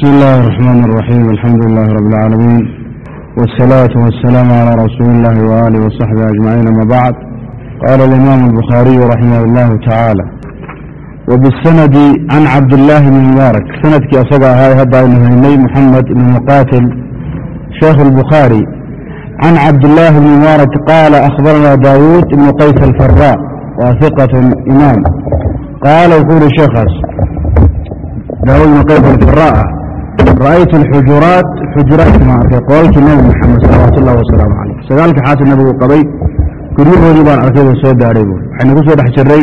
بسم الله الرحمن الرحيم الحمد لله رب العالمين والصلاة والسلام على رسول الله وآله وصحبه أجمعين أما بعد قال الإمام البخاري رحمه الله تعالى وبالسند عن عبد الله بن مبارك سندك أصدع هاي هبا النهيمي محمد بن مقاتل شيخ البخاري عن عبد الله بن مبارك قال أخبرنا داوود بن قيس الفراء وثقة إمام قال وقول شيخ داوود بن قيس الفراء ra'aytu alxujuraat xujuraadkima arkay qolalkii nabi maxamed salawaatu ullahi wasalaamu calayh sagaalka xaasa nabigu qabay guryahoodii baan arkayda soo gaadhay buuri waxayna ku soo dhex jirray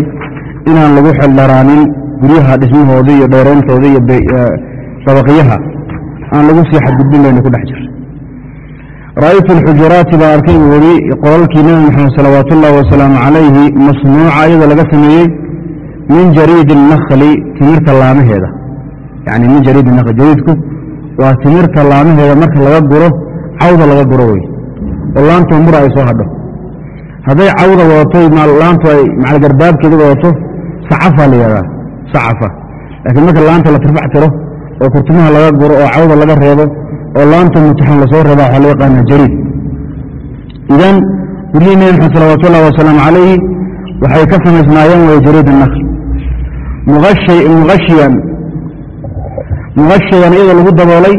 inaan lagu xeldharaanin guryaha dhismahoodii iyo dheerayntoodii iyo dabaqyaha aan lagu sii xadgudbin bayna ku dhex jirray ra'aytu alxujuraati baan arkay buu yidhi qolalkii nebi maxamed salawaatu ullahi wasalaamu calayhi masnuuca iyadoo laga sameeyey min jariidi الnakli timirta laamaheeda yani min jariidi nakli jariidku? Waa timirta laamaheeda marka laga guro cawda laga guro wey. Oo laantoo mura ay soo hadho. Hadday cawda wadato laantu ay macalgarbaabkeeda wadato sacafaa la yihahdaa sacafa. Laakiin marka laanta la tirfac tiro oo kurtumaha laga guro oo cawda laga reebo oo laanta mutaxan la soo reeba waxaa loo yaqaana jariid. Idan guryihii nebi maxamed salawat ullahi wasalaamu calayhi waxay ka samaysnaayeen way jariid nakl muashiyan muqashayan iyadoo lagu daboolay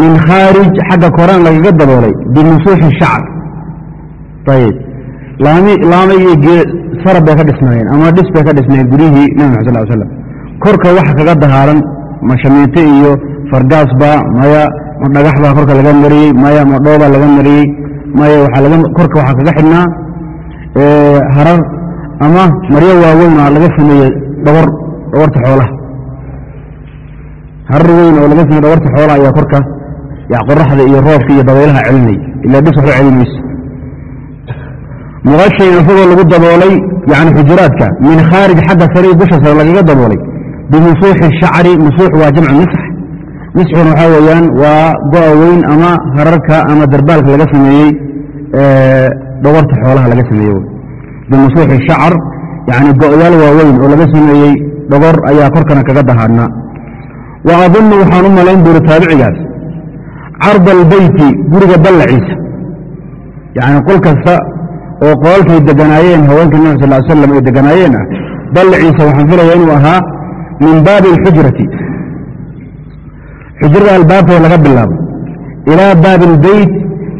min khaarij xagga koraan lagaga daboolay binusuuxi shacr ayib laama iyo sarab bay ka dhisnaayeen ama dhis bay ka dhisnaayeen guryihii nebi maxad sal slam korka waxa kaga dahaaran ma shamiinte iyo fargaasba maya ma dhagax baa korka laga mariyey maya ma dhoobaa laga mariyey maya korka waxaa kaga xidhnaa harar ama maryo waaweyn oo laga sameeyey dhawar dhawarta xoolaha harar weyn oo laga sameeye dhawarta xoolaha ayaa korka qoraxda iyo roobka iyo dabaylaha celinay. Ilaa dhis waxba celin mayso. Muqashayn isagoo lagu daboolay yani xujuraadka min khaarij xagga sare dusha sare lagaga daboolay bimusuuxi shacri musuux waa jamcu misx misxuna waxaa weeyaan waa go-a weyn ama hararka ama darbaalka laga sameeyey dhawarta xoolaha laga sameeye bimusuuxi shacr yani go-yaal waaweyn oo laga sameeyey dhogor ayaa korkana kaga dahaadnaa wa adunnu waxaan u malayn buuri taabicigaas carda albeyti guriga ballaciisa yani qol kasta oo qolalkay deganaayeen haweenka nabi sal l slam ay deganaayeen ah ballaciisa waxaan filaya inuu ahaa min baabi alxujrati xujrada albaabkeeda laga bilaabo ilaa baabi albeyt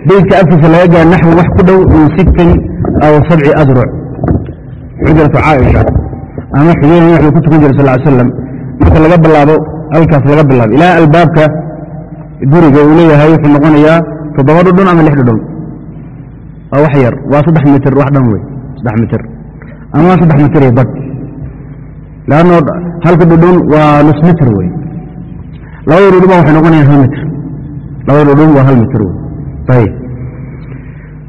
beytka afkiisa laga gaa naxwi wax ku dhow min sittin aw sabci adruc xujratu caaisha ama xujrada nabi ku tukan jira sal l slam marka laga bilaabo halkaas laga bilaabo ilaa albaabka guriga uu leeyahay wuxuu noqonayaa toddoba dhudhun ama lix dhudhun waa wax yar. Waa saddex mitir wax dhan wey saddex mitir. Ama saddex mitir iyo bad leanno halka dhudhun waa nus mitir wey labada dhudhunba waxay noqonayaan hal mitir. Labada dhudhun waa hal mitir wey ayib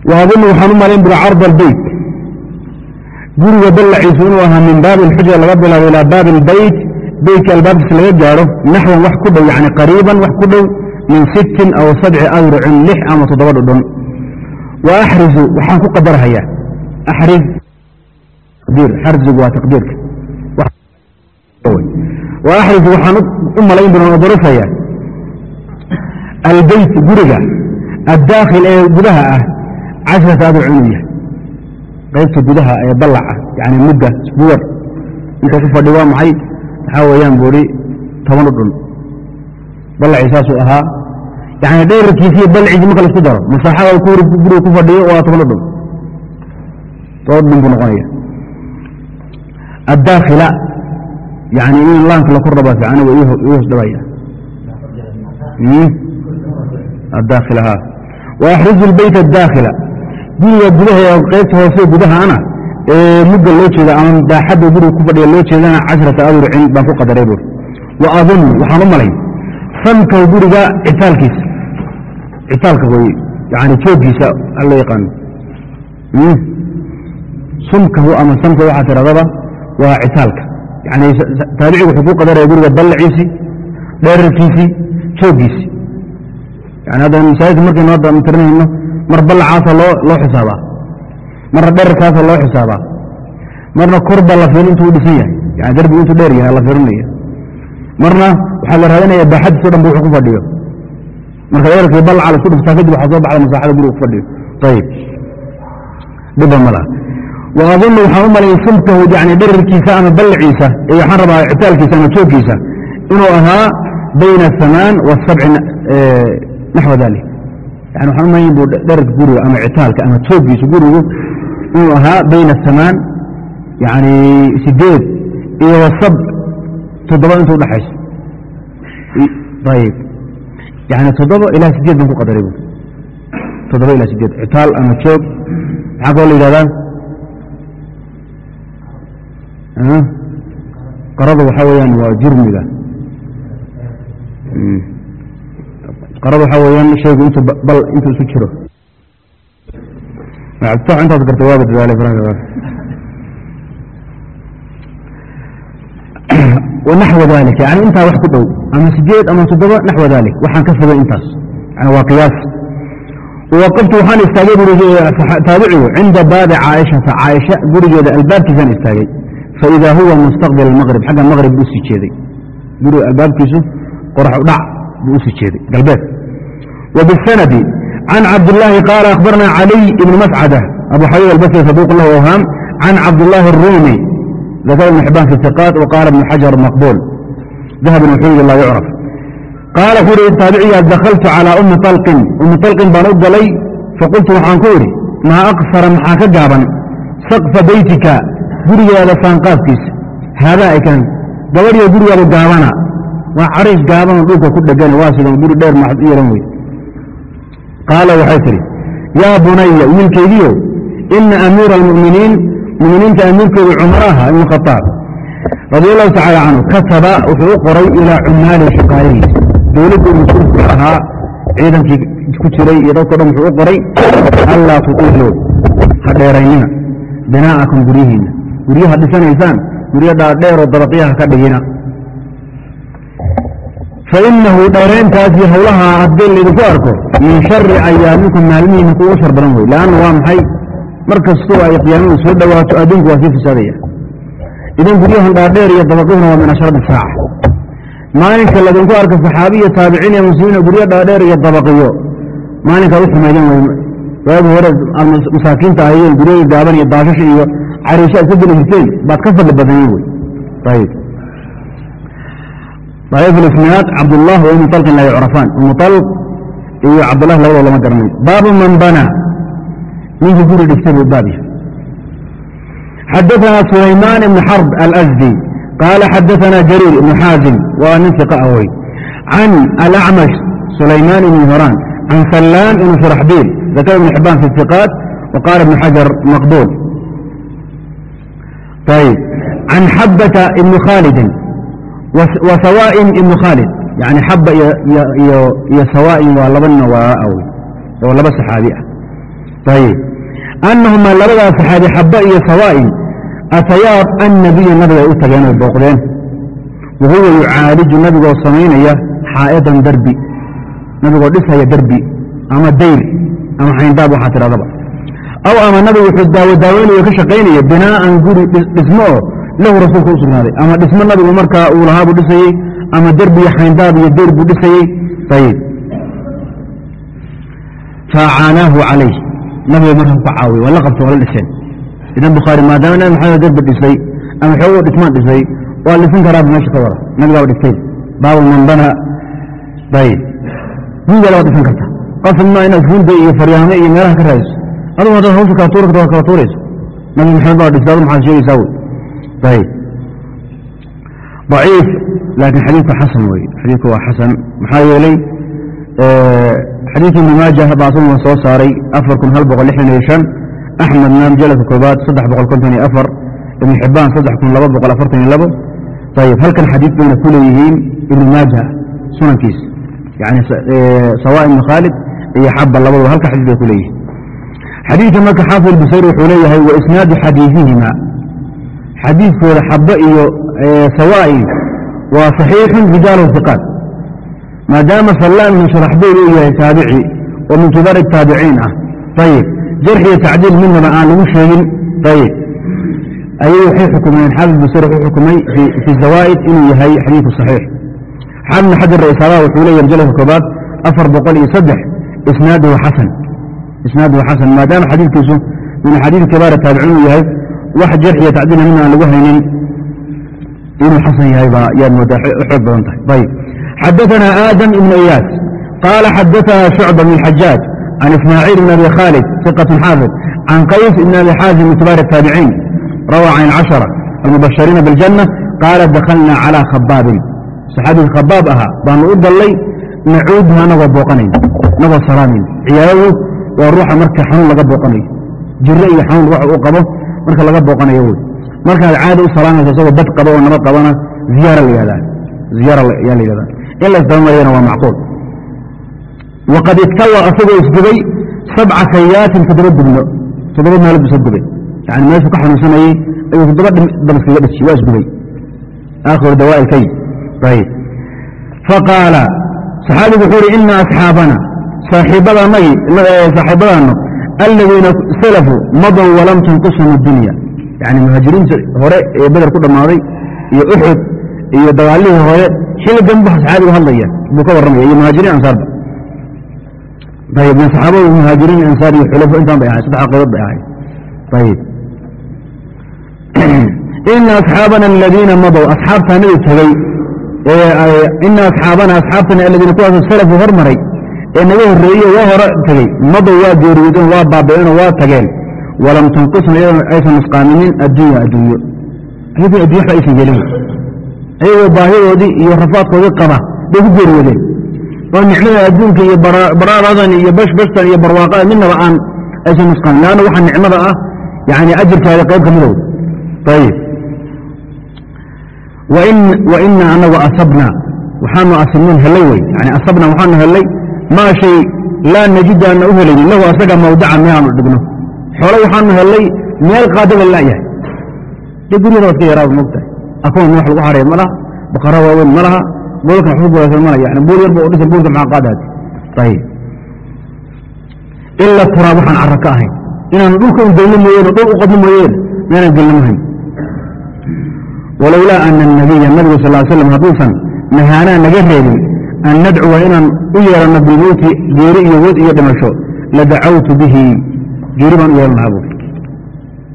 wa adunu waxaan u malayn buri carda albeyt guriga ballaciisu inuu ahaa min baabi alxujra laga bilaabo ilaa baabi albeyt beytka albaabkiisa laga gaadho naxwan wax ku dhow yani qariiban wax ku dhow min sittin aw sabci adrucin lix ama toddoba dhudhun. Wa axrizu waxaan ku qadarhayaa axriz xarzigu waa taqdiirka. Wa axrizu waxaan u malayn doonaa darufaya albeyt guriga addaakhil ee gudaha ah cashrata adruc inuu yahay qaybta gudaha ee ballaca yani mugga sbuwar inta ku fadhi waa maxay waxaa weeyaan buuri toban dhudhun ballacii saasuu ahaa. Yani dheerarkiisiiyo balciisi marka la isku daro masaaxada guriga ku fadhiyo waa toban dhudhun toban dhudhun buu noqonaya addaakhila yani in laanka la kor fiican ii hoos dhabaya addaakhila ha wa axrizu lbeyt guriga gudaha qaybta hoose gudahana mugga loo jeeda ama daaxadda guriga ku fadhiya loo jeedana cashrata adrucin baan ku qadaray buur wa adunnu waxaan u malayn samkaw guriga citaalkiisa. Citaalka wey yani jooggiisa loo yaqaano sumkahu ama samka waxaa tiradaba waa citaalka. Yani taabicigu wuxuu ku qadaraya guriga ballaciisii dheerarkiisii jooggiisii yani hadda masaajidka markaynu hadda tirinayno mar ballacaasa loo loo xisaabaa marna dherarkaasa loo xisaabaa. Marna korba la fiirin intuu dhisan yahay. Yani darbigu intuu dheer yahay la marna waxaa la raadinaya baaxadiiso dhan bu wuxuu ku fadhiyo. Marka weerarkii balca la isku kadib waxaa soo baxda masaaxada guriga ku fadhiyo. Ayib dhiba ma wa adunnu waxaan u malay yani dherarkiisa ama ballaciisa ee waxaan rabaa citaalkiisa ama joogkiisa inuu ahaa bayna asamaan wasabci naxwa dalik yani waxaan u malayn dherarka guriga ama citaalka ama joogkiisa gurigu inuu ahaa bayna asamaan yani sideed iyo wasab toddoba inta udhaxayso ayib yani toddoba ilaa sideed ban ku qadaray bu toddoba ilaa sideed citaal ama joog. Maxaa kaloo la yidhahdaa qarada waxaa weeyaan waa jurmiga qarada waxaa weeyaan shaygu intu bal intuu isu jiro intaas garta waa badbaalay naxو dalik yani intaa wax ku dhow ama sideed ama toddoba naxو dalik waxaan ka fogay intaas. N waa qiyaas. Waqaftu waxaan istaagay taabicigu cinda baadi caaishata caaisha gurigeeda albaabkiisaan istaagay. Faida huwa mustaqbil maqrib xagga maqrib buu sii jeeday. Guriga albaabkiisu qorax udhac buu u sii jeeday galbeed. Wbisanadi عن عبد الله قال أخبرنا علي بن مسعدة أبو حبيب البصري صدوق له أوهام عن عبد الله الرومي ذكر ابن حبان في الثقات وقال ابن حجر مقبول ذهب وحيد لا يعرف قال كوري التابعي دخلت على أم طلق أم طلق بنود لي فقلت وحان كوري ما أقصر محاك جابا سقف بيتك قري هذا سانقافتيس هذا كان دوري قري هذا جابنا وعريش جابنا دوكا كل جاني واسدا قري دير محد qaala waxay tihi yaa bunaya wiilkaygiyo ina amiira almuminiin muminiinta amiirkooda cumar aha ibnu khaaab radialahu tacaala canhu kataba wuxuu u qoray ilaa cumaali shaqaayihi dowladdu mas'uulku ahaa ciidankii ku jiray iyo dadko dhan wuxuu u qoray anlaa tuqiiluu ha dheeraynina binaa'akum guryihiinna guryaha dhisanaysaan guryo dhaadheeroo dabaqyaha ka dhigina fa inahu dheerayntaasi howlaha haddii laydinku arko min shari ayaamikum maalmihiina kuuga shar badan wey lanna waa maxay markastoo ay qiyaamadu soo dhowaato adduunku waa sii fasaadaya idan guryahan dhaadheer iyo dabaquhuna waa min asharadi saaca maalinka laydinku arko saxaabiya taabiciin iyo muslimiina guryo dhaadheer iyo dabaqiyo maalinkaa u xumeeyeen wey waagi hore aad masaakiinta ahayeen guryadii gaaban iyo daashash iyo cariisho aad ka geli jirteen baad ka fadli badnayen wey ayb daaif isnaad cabdالlah وmuطalqin laa yucrafaan muطalq iyo cabdullah labadoo lama garanayo. Baabu man banaa ninkii guri dhigtay buu baab yahay. Xadaثna sulaymaan ibn xarb alأsdi qaala xadaثna jariir ibn xaazim waa nin siqa ah wey. Can alacmash sulaymaan ibn horaan can sallaam ibn suraxbiil zakr ibn xibaan fi siqaat waqaala ibn xajar maqbuul. Ayb can xabata ibn khaalidin waawaain ibnu khaalid. Yani xaba iyo sawaain waa laba nin oo oo laba saxaabi ah. Ayb annahumaa labadaa saxaabi xaba iyo sawaain atayaa annabiya nabigay u tageen oy booqdeen. Wa huwa yucaaliju nabigoo samaynaya xaa'idan darbi. Nabigoo dhisaya derbi ama dayr ama xayndaab waxaa tidhahdaba aw ama nabigu wuxuu daawo daawodaaweynaya ka shaqaynaya binaa'an guri dhismo oo lahu rasuulka u sugnaaday. Ama dhismo nabigu markaa uu lahaabuu dhisayey ama derbiyo xayndaab iyo deer buu dhisayey ayib faacaanaahu calayh nabiga markan ku caawiy waa la qabta waa la dhiseen. Idan bukhaari maadaama nabi maxamed derbi dhisay ama xooguu dhismaan dhisay waa dhisan karaaba meesha ka wada nabigaaba dhigtay baabu man bana ayib mugala waa dhisan karta? Qasab maa inaad hunda iyo faryaame iyo meelaha ka raadiso. Adugu haddaad hawsha kala tuuri karta waa kala tuurayso. Nabi maxamed baa dhistay adu maxaad sheegaysaa wey ayb daciif laakiin xadiidku xasan wey xadiidku waa xasan maxaa yeelay xadiidka ibnu maajah baasuma soo saaray afar kun hal boqol lixdan iyo shan axmedna mujalladka koobaad saddex boqol konton iyo afar ibnu xibbaan saddex kun laba boqol afartan iyo labo ayb halkan xadiid bayna ku leeyihiin ibnu maajah sunankiis yani sawa ibnu khaalid iyo xaba labaduba halka xadiid bay ku leeyihiin xadiidka marka xaafid busayr wuxuu leeyahay wa isnaadu xadiihihima xadiidkooda xabe iyo sawaa'i waa saxiixun rijaalu iqaat maadaama sallaan min sharaxbeyl uu yahay taabici oo min kibaari taabiciin ah. Ayib jarx iyo tacdiil midnaba aan lagu sheegin. Ayib ayay waxay xukumeen xaafid busar wuxuu xukumay fi zawaa'id inuu yahay xadiidku saxiix. Xaafidna xajar raisaaba wuxuu leeyahy majalka koobaad afar boqol iyo saddex isnaaduhu xasan. Isnaaduhu xasan. Maadaama xadiidkiisu min axaadiid kibaari taabiciin uu yahay wax jarx iyo tacdiilna midna aan lagu haynin inuu xasan yahay baa yaad moodaa xoog badan tahay. Ayb xadaana aadam ibnu iyaas. Qaala xadaana shucba bn xajaaj can ismaaciil ibn abi khaalid iqatun xaafid can qays ibn abi xaazim min kibaar الtaabiciin rawa can اcashara almubashiriina biاljanna qaala dakhalna calىa khabaabin saxaabigii khabaab ahaa baanu u dallay nacuudna anagoo booqanayn anagoo salaamin ciyaaradu waa ruuxa marka xanuun laga booqanayo jiro iyo xanuun ruux uu qabo marka laga booqanayo wey. Markaad caada u salaamaysa isagoo dad qaba oo nabad qabana ziyaara la yihahdaa ziyaara ayaa la yihahdaa in la isdabamariyana waa macquul. Waqad istawa asagoo isgubay sabca kayaatin toddoba dubno toddoba meelood buu soo gubay. Yani meeshuu ka xanuunsanayey ayuu toddoba dabaskaga dhaji waa isgubay. Aakhiru dawaa ilkay ayb faqaala saxaabigu wuxuu uhi ina asxaabana saaxiibadannagi saaxiibadaanno aladiina salafuu madow walam tunqishum addunya. Yani muhaajiriinta hore ee beder ku dhammaaday iyo uxud iyo dagaalihii hore xilligan bu saxaabigu hadlaya buu ka warramaya iyo muhaajiriin ansaarba. Ayb saxaabadu muhaajiriin ansaar iyo xulafo intaan bay ahay saddex qaybood bay ahay ayb ina asxaabana aladiina madow asxaabtaanadu tegey ina asxaabana asxaabtana aladiina kuwaas salafu hormaray ee naga horreeyey waa hore tegey madow waa geeriyoodeen waa baaba'eenoo waa tageen. Walam iyadoo aysan nusqaaminin addunya adduunyo. Ayagoo addunya waxba aysan gelin. Ayagoo baahidoodii iyo rafaadkoodii qaba bay ku geeriyoodeen. Oo nicmada adduunka iyo baraaradan iyo bashbashtan iyo barwaaqada midnaba aan aysan nusqaamin leanna waxa nicmada ah yani ajirkaada qayb ka midow ayib waina anagu asabna. Waxaanu asibnoon hellay wey yani asabna waxaanu hellay maa shay laa najidaana u helaynin lahu asaga mawdaca meelaanu dhigno. Xoolo waxaanu hellay meel qaadada la'yahay dee guryada waad ka yaraaba mogtahay akoon wax lagu xareeyo ma laha baqara waaweyn ma laha boolkan waxba guraysan mala buul yarba oo dhisan buulka maxaa qaadaati? Ayib ila turaab waxaan carra ka ahayn inaan dhulka u gelno mooyeen oo dhul u qodno mooyeen meanaan gelnamahayn walowlaa ana الnabiya nabigu sal slam hadduusan nahaanaa naga reebin an nadcuwa inaan u yeeranno bilmowti geeri iyo wod iyo dhimasho la dacawtu bihi geeri baan u yeeran lahaa buuri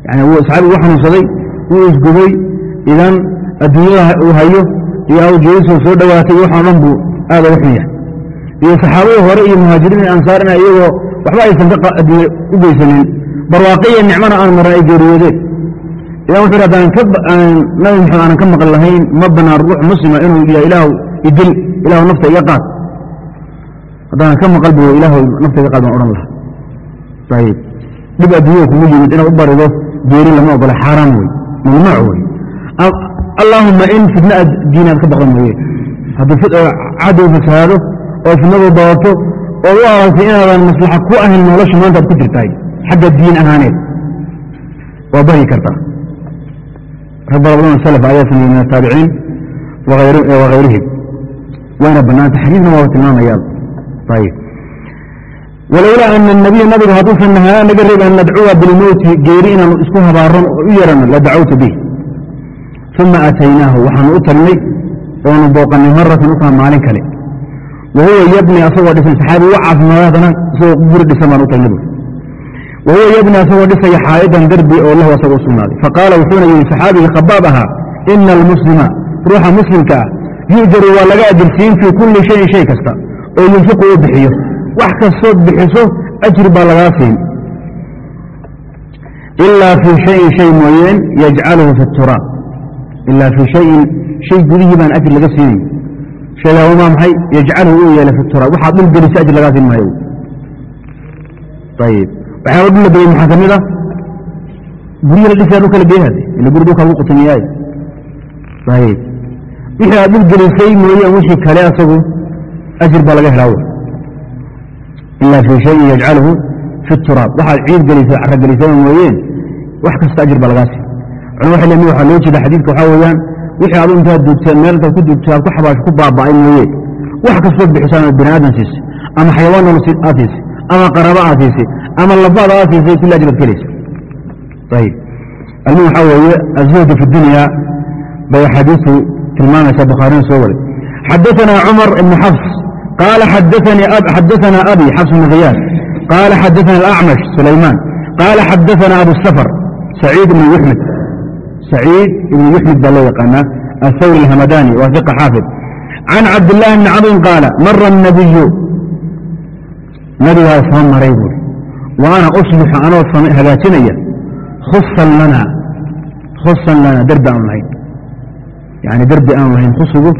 yani saxaabigu u xanuunsaday wuu isgubay idan adduunyada uu hayo iyo awjeedisuu soo dhowaatay waxoo dhan buu aad uga xun yahay iyo saxaabadii hore iyo muhaajiriin iyo ansaarina iyagoo waxba aysan ka adduunye u geysanin barwaaqiya nicmana aan maran ay geeriyoodeen idan wuxu haddaan nabi maxamed aanan ka maqli lahayn ma banaan ruux muslima inuu ilaahu idil ilahu nafta iga qaad. Haddaanan ka maqal bu ilahu nafta iga qaad baan odhan lahaa. Ayib dhib adduunyada kugu yimid inaad u barido geeri lama ogola xaaraan wey mamnuuc wey allaahuma in fitna aad diinaad ka baqdan mooye. Hadduu cadow fasahaado oo fitnadu dabato oo u aragtay inaadan maslaxa ku ahayn nolosha maanta aad ku jirtahay xagga diin ahaaneed waa bari kartaa rag fara badan salaf ayaa min ataabiciin wakayrihim wayna bannaanta xadiidna waaba tilmaamayaa walowlaa ana nabiya nabigu hadduusan nahaa naga reeb an nadcuwa bilmowti geeri inaanu isku habaaran oo u yeranno la dacawtu bih uma aataynaahu waxaanu u tagnay oonu booqannay maratan ukaa maalin kale. Wa huwa yabni asagoo dhisan saxaabi u caafimaada haddana isagoo guri dhisan baan u tagnay bu wa huwa yabni asagoo dhisaya xaa'idan derbi oo lahu asaga u sugnaaday faqaala wuxuuna yidhi saxaabigii khabaab ahaa ina almuslima ruuxa muslimka ah yu'jaru waa laga ajirsiin fii kulli shayin shay kasta oo yunfiqu u bixiyo. Wax kastood bixiso ajri baa lagaa siin. Ilaa fii shayin shay mooyeen yajcaluhu fi turaab ilaa fii shayin shay gudihii baan ajri laga siinayn shaygaa maa maxay? Yajcaluhu uu yeelay fi turaab waxaad dhul gelisa ajri lagaa siin maayo. Ayib waxyaaba dhul la gelay maxaa ka mid ah? La dhisaya dhulka la geeyhade ila guri dhulka lagu qutumiyaaye ayib wixii aad dhul gelisay mooyeen wixii kale asagu ajir baa laga helaa ilaa fii shayin yajcaluhu fi turaab waxaad ciid gelisay cara gelisay mooyeen wax kasta ajir baa lagaa sii. Culama waxay leeyihiin waxaa loo jeeda xadiidka waxaa weeyaan wixii adu intaad duugtee meel ku duugtay aad ku xabaasho ku baaba'ay mooye. Wax kastood bixisaan aad bini aadan siisay ama xayawaan nolol aad siisay ama qaraabo aad siisay ama labaad aad siisay kulli ajir baad kelaysa ayib almuhim waxaa weeye azuhdu fi dunya bay axaadiistu tilmaamaysa bukhaarina soo waray xadaثna cmar ibn xafs qaala xadaثna abi xafs ibn khiyaas qaala xadaثna اlacmash sulaymaan qaala xadaثna abu safr saciid ibn yuxmed saciid ibn yuxmed baa loo yaqaanaa aلthawri اlhamadani waa iqa xaafid. Can cabdالlahi bni cabdin qaala mara الnabiyu nabigaa soo maray buuri wa ana uslixu anoo hagaajinaya. Husan lana derbi aanu lahayn yani derbi aan lahayn khusigu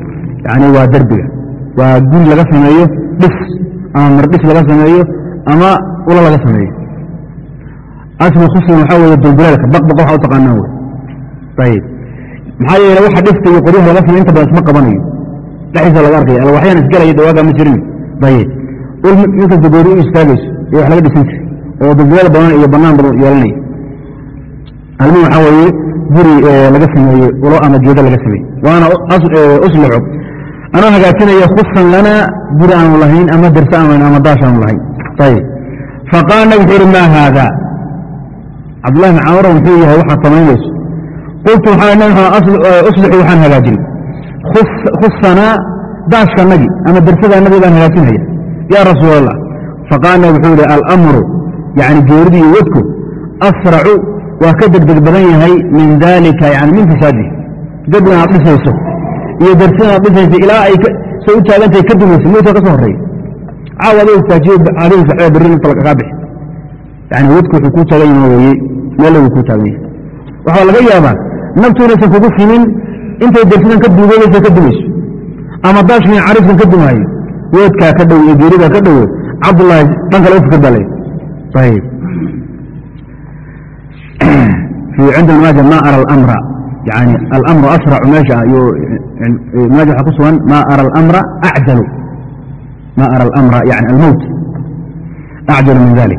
yani waa derbiga waa guri laga sameeyo dhis ama mardhis laga sameeyo ama ulo laga sameeyo. Asli khuslan waxaa weeye dulduleelka baqbaq waxa u taqaanaan wey ayib maxaa yeele waxa dhista iyo qoryaha laga samey inta badan isma qabanayo. Dhexdiisa laga arkaya alwaxyaan isgalaya dawaagaa ma jirin. Ayib ul inkasta goori u istaagayso iyo wax laga dhisan jiray oo dulduleal badan iyo banaan badan yeelanaya almuhim waxaa weeye guri laga sameeye ulo ama geeda laga sameeye waana uslixu anoo hagaajinaya khusan lana guri aanu lahayn ama derse aan lahayn ama daash aanu lahayn. Ayib faqaala wuxuu ihi maa haada? Cabdullahi bn camar muxuu yahay waxaad samaynayso qultu uslixu waxaan hagaajinay khusanaa daashkanagii ama dersadanagii baan hagaajinaya. Yaa rasuul allah faqaala wuxuu yihi alamru yani geeridii wadku asracu waa ka degdeg badan yahay min dalika yani min fasaadihi. Derbigan aad dhisayso iyo dersadan aad dhisayso ilaa ay say u taagantahay ka dumayso mowta ka soo horreeya caawa adoo istaajiyo caadihi saxee berri inta lagagaa bixi. Yani wadku wuxuu kuu taagan yaha weye meella wuu kuu taagan yahay waxaa laga yaabaa naftu inaysan kugu simin intay dersadan ka duugoonaysa ka dumayso. Ama daashkan cariiskan ka dumaayo weedkaa ka dhow iyo geeridaa ka dhowo cabdullaahi dhan kale u fikir baa leeyahy ayib عند الماجة ما أرى الأمر يعني الأمر أسرع ماشا ماجة حقصوا ما أرى الأمر أعجل ما أرى الأمر يعني الموت أعجل من ذلك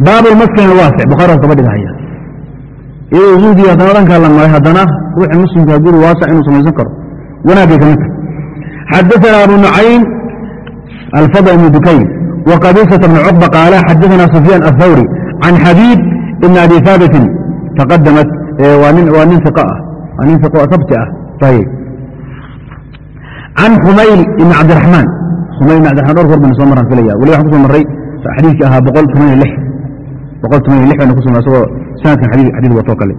باب المسكن الواسع بخارة تبدي هيا إيه وجودي هذا كان لما هدنا روح المسلم يقول واسع إنه سمع ذكر ونادي كمثل حدثنا أبو نعيم الفضل بن دكين وقبيصة بن عقبة قال حدثنا سفيان الثوري عن حبيب qaala xadaثna sufyaan aلthawri can xabiib ibn abi haabitin taqadamat waa nin iq ah waa nin iq sabti ah ayb can xumayl ibn cabdiraxmaan xumayl ibn cabdiraxman dhowr goor baan soo maraan filaya weli waxaan ku soo marray xadiiskii ahaa boqol toban lix boqol toban lix baynu ku soo isagoo sanadkan xadiid watoo kale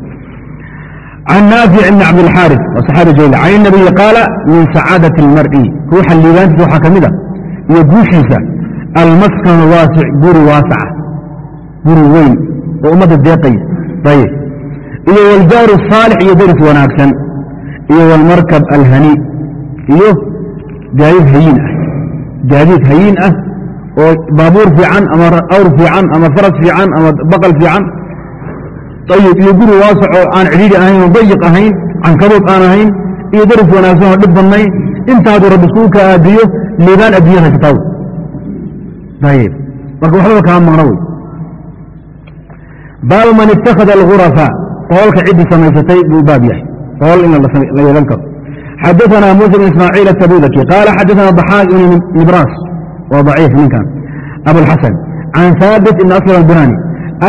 can naafic ibn cabdilxaaris waa saxaabi jayl can inabiyi qaala min sacaadati اlmar'i ruuxa liibaantiisa waxaa ka mid a iyo guushiisa almaskan waasic guri waasaca guri weyn oo ummadda deeqay. Ayb iyo waljaaru saalix iyo deris wanaagsan. Iyo walmarkab alhani. Iyo gaadiid hayiin ah. Gaadiid hayiin ah oo baabuur fiican ama awr fiican ama faras fiican ama baqal fiican. Ayib iyo guri waasac oo aan cidhiiri ahayn oo dayiq ahayn cankabuud aan ahayn iyo deris wanaagsan oo dhib badnayn. Intaadu rabbi iskugu ka aadiyo liibaan adduunyada haysataw ayib marka waxbaba kaa maqno wey baabu man ittakhada algurafa qoolka ciddii samaysatay buu baab yahay qool in la yeelan karo xadaثna musa bn ismaaciil atabudaki qaala xadaثna ضaxaaq ibn nibras waa ضaciif ninkan abulxasan can haabit ibn aslam albunani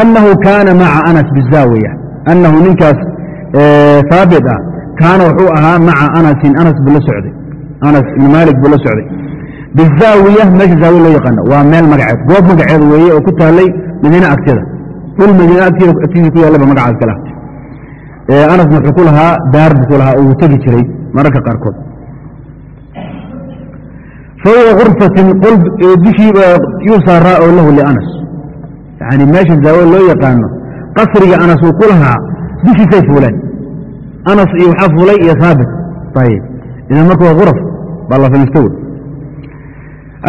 anahu kaana maca anas bizaawiya anahu ninkaas haabit ah kaana wuxuu ahaa maca anasin anas buu la socday anas ibn maalik buu la socday bizaawiya meesha zaawiya loo yaqaano waa meel magaceed goob magaceed weeye oo ku taalay madiine agteeda dhul madiine agtiisa ku yaallaba magacaas kala anasna wuxuu ku lahaa daar buu ku lahaa oo uu tegi jiray mararka qaarkood. Fawqa kurfatin qol dushii yuu oo lahu lianas yani meesha zaawiya loo yaqaano qasriga anas uu ku lahaa dushiisay fuuleen. Anas iyo waxaa fuulay iyo haabit ayib idan marka waa kuraf baa la faliista wey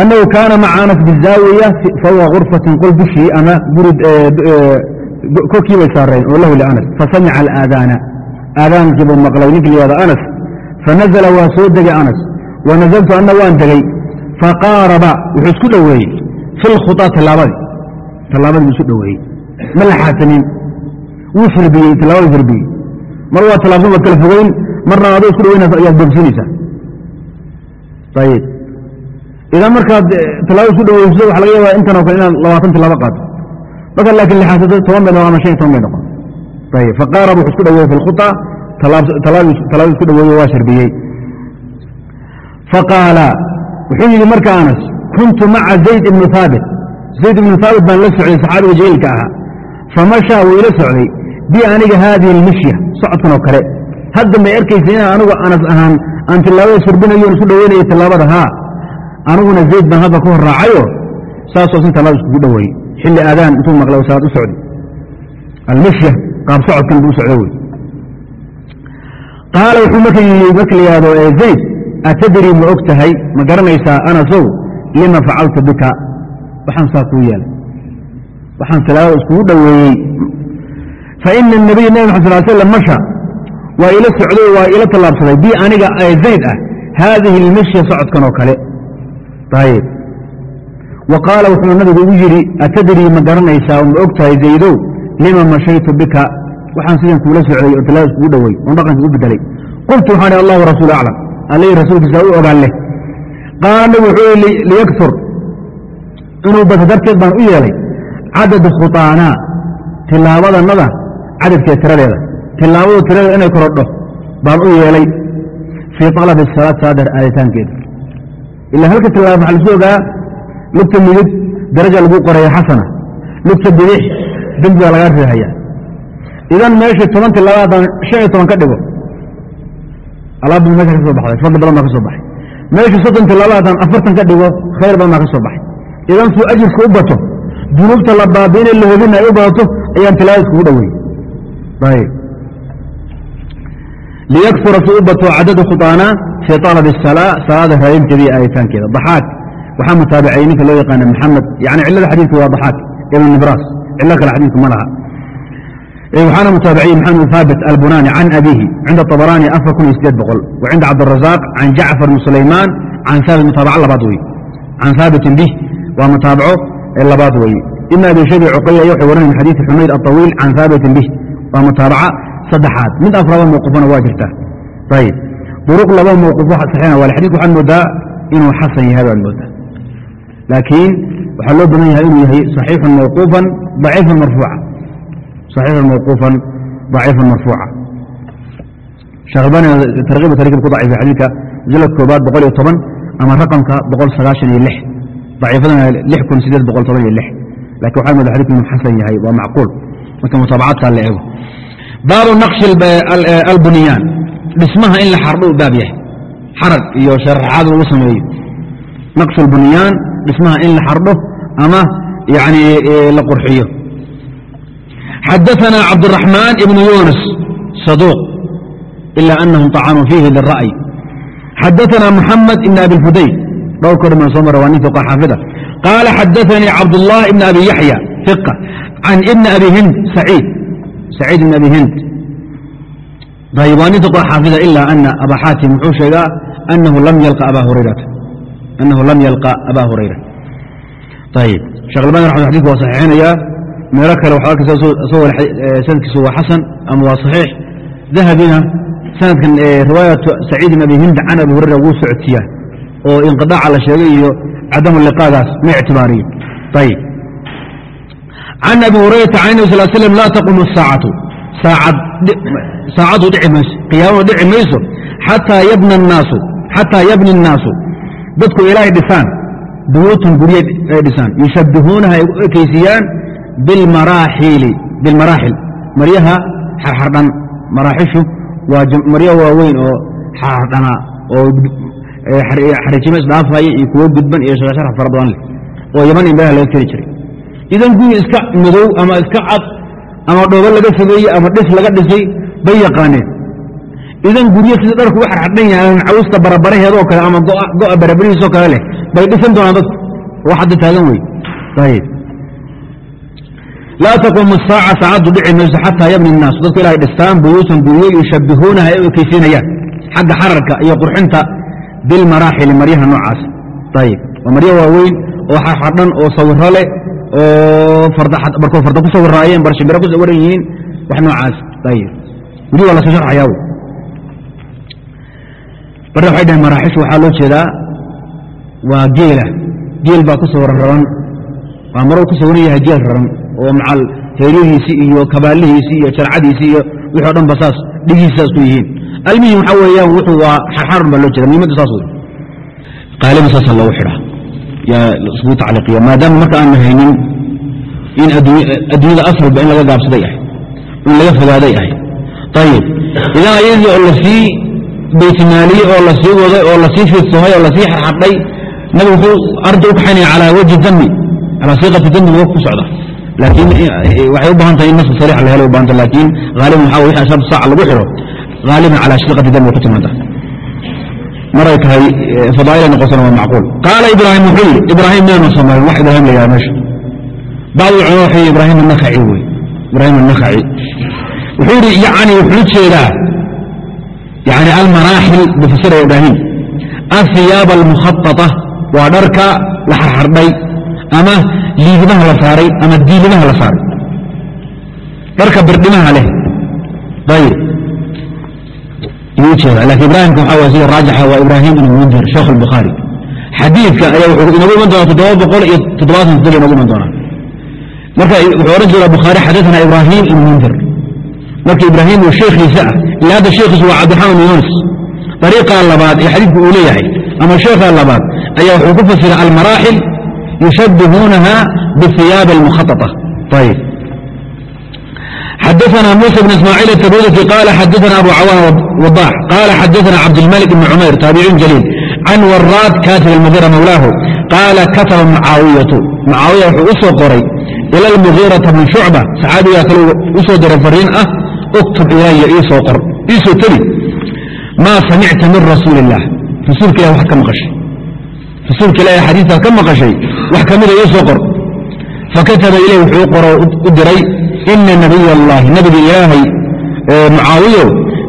أنhu kaana maca anas bizaawiya fawqa غurfatin qol dushii ama guri korkii bay saareen oo lahu lianas fasamica alaadaana aadaankii buu maqlay ninki layihahdo anas fanazla waa soo degay anas wanazaltu ana waan degay faqaaraba wuxuu isku dhoweeyey fi lkhuطa tallaabadii tallaabadii buu isu dhoweeyey ma la xaasanin wuu firbiyey tallaabadii firbiyey mar waa idan markaad tallaabo isku dhaweyso waxa laga yaaba intan o kale inaad labaatan tilaabo qaato. Markaad laakiin lixaasato toban bay noqon ama shan iyo toban bay noqon. Ayib faqaarab wuxuu isku dhaweeyey fi lkhuطa tallaabadii isku dhaweeye waa sharbiyey. Faqaala wuxuu yidhi marka anas kuntu maca zayd ibnu haabit zayd ibnu haabit baan la socday saxaabiga jaliilka ahaa. Famashaa wuu ila socday bi aniga haadihi almishya socodkan oo kale. Hadda may arkaysa inaan anigu anas ahaan aan tilaabada surbinayo isku dhaweynayo tilaabada haa aniguna zayd baan hadda ka hor raacayo saasoo sin talaada iskugu dhoweeyey xilli aadaan intuu maqlay oo salaad u socday almishya qaab socodkan buu u socdo wey qaala wuxuu marka yii marka la yihahdo zayd atadri ma og tahay ma garanaysaa anasow lima facaltu bika waxaan saa kuu yeelay waxaan tilaabada iskugu dhoweeyey faina الnabiy nabi maxad sal slam masha waa ila socday waa ila tallaabsaday bi aniga zayd ah haadihi اlmishya socodkan oo kale ayb wa qaala wuxuu nabigu ugu yidhi atadrii ma garanaysaa oo ma og tahay zaydow lima mashaytu bika waxaan sidan kuula socday oo tilaabada iskugu dhowey oon dhaqanka u bedelay qultu waxaan allahu rasuul aclam allihii rasuulkiisa u ogaan leh qaala nabigu wuxuu yihi liyaksur inuu bata darteed baan u yeelay cadad khuطaanaa tilaabadanada cadadkeed tiradeeda tilaabadu tiradeeda inay korodho baan u yeelay fii alabi salaad saadar aaditaankeeda ilaa halka tilaaba maxaa lasu ogaa lugta midig daraja lagu qoraya xasana lugta bidix dembigaa lagaa riixaya idan meeshii toban tilaabaadaan shan iyo toban ka dhigo alaabba meesha ka baxday fadli badan baa ka soo baxay meeshii soddon tilaabaadaan afartan ka dhigo khayr badan baa ka soo baxay idan suu ajirka u bato dunuubta la baabiina la hobina ay u badato ayaan tilaabada iskugu dhowey ayb liyaksura si u bato cadadu khuطaanaa fii طalab الsalaa salaada raadinteeda iyo aaditaankeeda daxaak waxaa mutaabicayey ninka loo yaqaana maxamed yani cilada xadiidka waa daxaak ibn nibras cilo kale xadiidku ma laha waxaana mutaabiciyey maxamed haabit albunani can abihi cinda طabarani afar kun iyo sideed boqol wa cinda cabdالrazaq can jacfar bn sulaymaan can haabit mutaabaco labaad wey can haabitin bih waa mutaabaco labaad weye ibn abi shabi cuqayl aya waxay waranaya min xadiidi xumayd aطawiil can haabitin bih waa mutaabaca saddexaad. Midaas laba mawqufona waa jirta. Ayb duruq laba mawquf saxiixna waa xadisku waxaad moodaa inuu xasan yahay baad moodaa. Laakiin waxaa loo badan yahay inuu yahay saxiixun mawquufan daciifan marfuuca. Saxiixun mawquufan daciifan marfuuca. Sheekh albanina tarkiibu tarkiib ku daciifay xadiidka jila koobaad boqol iyo toban ama raqamka boqol sagaashan iyo lix. Daciifadana lix kun sideed boqol toban iyo lix. Lakin waxaad moodaa xadidku inuu xasan yahay waa macquul. Marka mutaabacaadkaa la eego baabu naqshi albuniyaan dhismaha in la xardho u baab yahay xarag iyo sharaxaad lagu sameeyo naqsh albuniyaan dhismaha in la xardho ama yani la qurxiyo xadaثna cabdالرaحmaan ibn yunis saduuq ila anahum طacanuu fiihi lira'y xadaثna muxamed ibn abi اlfudayl dhowr kor baan soo mara waa nin fiqa xaafida qaala xadaثanii cabdالlah ibn abi yaxya fiqa can ibni abi hind saciid saciid ibn abi hind ayb waa nin fiqa xaafida ila ana aba xaatim wuxuu sheegaa anahu lam yalqa aba hurayrata anahu lam yalqa aba hurayra ayib shekh albani raxmat xadidku waa saxiixinayaa meelo kale waxaa arkaysa isagoo sanadkiisu waa xasan ama waa saxiix dahabina sanadkan riwaayatu saciid ibn abi hind can abi hurayra wuu socodsiiyaa oo inqidaaca la sheegay iyo cadamu liqaagaas ma ictibaariyo ayib can abi hurayrata can nabi sal slam laa taqumu saacatu saacadu dhici mayso qiyaamadu dhici mayso xataa annaasu yabni الnaasu dadku ilaahay dhisaan buyuutan gurye ay dhisaan yushabbihuunaha ay u ekaysiiyaan bilmaraaxil maryaha xarxardhan maraaxishu waa maryo waaweyn oo xarxardhanaa oo xariijimo isdhaafaya iyo kuwo gudban iyo sharax fara badan leh oo yaman in meelaha laga keri jiray idan guri iska madow ama iska cad ama dhoobo laga sameeyey ama dhis laga dhisay bay yaqaaneen idan guryo sida dharku u xarxardhan yahay cawsta barabaraheedoo kale ama go'a barabarihiisoo kale leh bay dhisan doonaan dadku. Wax hadda taagan wey. Ayib laa taquumu saaca saacaddu dhici mayso xataa yabni الnaasu dadku ilahay dhistaan buyuutan guryo yushabbihuunaha ay u ekaysiinayaan xagga xararka iyo qurxinta bilmaraaxili maryaha noocaas. Ayib waa maryo waaweyn oo xarxardhan oo sawiro leh oo barkoo farda ku sawiraayeen barshibiro ku sawiran yihiin wax noocaas. Guryo waa la soo sharxayaa barre waxay dhaheen maraaxishu waxaa loo jeedaa waa geela geel baa ku sawiran waa maruu ku sawiran yahay geel raran oo macal heerihiisii iyo kabaalihiisii iyo jarcadiisii iyo wixi dhan ba saas dhigiisi saas ku yihiin. Almihim waxaa weeyaan wuxuu waa xarxarun baa loo jeeda muhimaddu saas wey qaaliban saasa loogu xidhaa yaa isugu tacliiqiya maadaama marka aan haynin in adduunyada asrba in laga gaabsaday ahay in laga fogaaday ahay ayib idan ayadii oo la sii baytimaaliyey oo la sii waday oo la sii fidsohay oo la sii xadhay nabigu wuxuu arrinta u kaxaynaya calaa wajhi dami calaa siiqati dami wa ku socda. Laakiin waxay u baahan tahay in naska sariixa la helo u bahanta laakiin haaliban waxa wixii ashab saaca lagu xidho haaliban calaa siiqati dami way ku timaada maray tahay fadaa'ila noqotona waa macquul. Qaala ibraahim wuxuu yidhi ibraahim miyaanu samayn? Wax ibraahim la yidhaha meesha. Bacdu culama waxay yidhi ibraahim annakaci wey. Ibraahim annakaci wuxuu yidhi yacni wuxuu jeedaa yani almaraaxil buu ibraahim ahiyaaba almukhaطaطa waa dharka la xarxardhay ama liidimaha la saaray ama diilimaha la saaray. Dharka birdhimaha leh. Ayib yuu jeeda lakin ibrahimka waxa way sida raajixa waa ibraahim ibn mundir sheekh albukhaari xadiidka ayaa wuxuu inagu iman doonaa toddoba boqol iyo toddobaatan toddoba inagu iman doonaa marka wuxuu ohan jira bukhaari xadaثana ibraahim ibn mundir marka ibraahim uu sheekhiisa ah ila hadda sheekhiisu waa cabdiraxmaan ibn yunis dariiqa labaad ee xadiidku uu leeyahay ama sheekha labaad ayaa wuxuu ku fasira almaraaxil yushabihuunaha bihiyaab almukhaطaطa ayib xadaثna muسى بن ismاعيل التبوذكي قال xadaثna abu cawان وضاح قال xadaثna cabdالملك بن cmayr taaبicin جليل can waraad katib الmغيرة mawlaahu qaala kataba mucaawiyaةu mucaawiya wuxuu u soo qoray ilى الmغيرaةa بن شhucبة saxaabigaa kale u soo diray fariin ah اktub ilaya iisoo qor iisoo teli maa samicta min rasuuli الlah rasuulka ilah wax ka maqashay rasuulka ilahi xadiistaad ka maqashay wax ka mida iisoo qor fakataba ilayh wuxuu qoro u diray ina nabiy allahi nabiga ilaahay mucaawiyo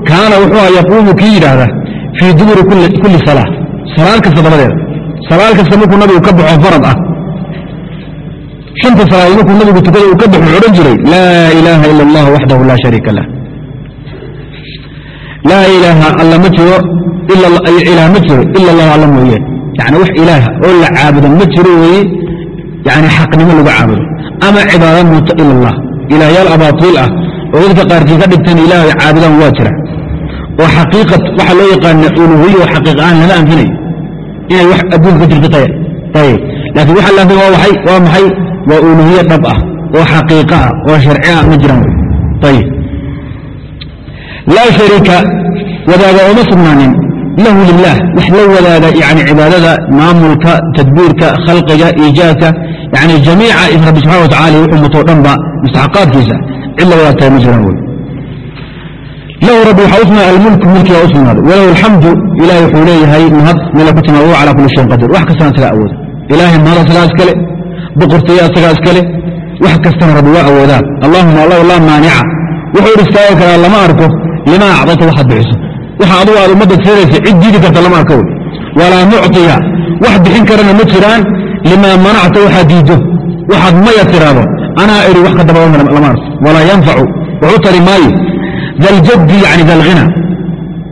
kaana wuxuu aha yaquumu kii yidhaahda fii duburi kulli salaa salaal kasta dabadeeda salaal kasta markuu nabigu ka baxo farad ah shanta salaadood markuu nabigu tukada uu ka baxo odhan jiray laa ilaaha ila allah waxdahu laa shariika lah laa ilaaha alla ma jiro ilaah ma jiro ila allah alla mooye yani wax ilaaha oo la caabudo ma jiro weeye yani xaqnimo lagu caabudo ama cibaada muuto ila allah ilaahyaal abaatiil ah oo dadka qaarkii ka dhigteen ilaahay caabudaan waa jira. Oo xaqiiqat waxa loo yaqaana uluhiya oo xaqiiq ahaan lama anfinayo. Inay wax adduunka ka jirto ayib laakiin waxa waa waxay waa maxay? Waa uluhiye dhab ah oo xaqiiqa ah oo sharci ah ma jiraan. Wey ayib laa shariika wadaaga ooma sugnaanin. Lahu lilah wax la wadaaga yani cibaadada maamulka tadbiirka khalqiga iijaadka yani jamiica rabbi subxana wa tacala wuxuu mutoo dhanba mustaxaqaadkiisa cid la wadaagtahay ma jiraan wey lahu rabbi waxaa u almulku mulkiga u walahu alxamdu ilahay wuxuu leeyahay mahad mela ku timaad wa calaa kulli shayin qadiir. Wax kastana isagaa awooda ilaahay mahad asagaa iskale boqortooye asagaa iskale wax kastana rabbi waa awoodaa. Allahuma allahu laa maanica. Wuxuu istaagi karaa lama arko limaa acdayta waxaad bixiso waxa adugu aad ummadda siinaysa cid diidi karta lama arko wey walaa mucطiya wax bixin karana ma jiraan limaa manacta waxaad diiddo waxaad maya tiraado anaa eri wax ka daba lama arko walaa yanfacu waxu tari maayo daljaddi yani dalghina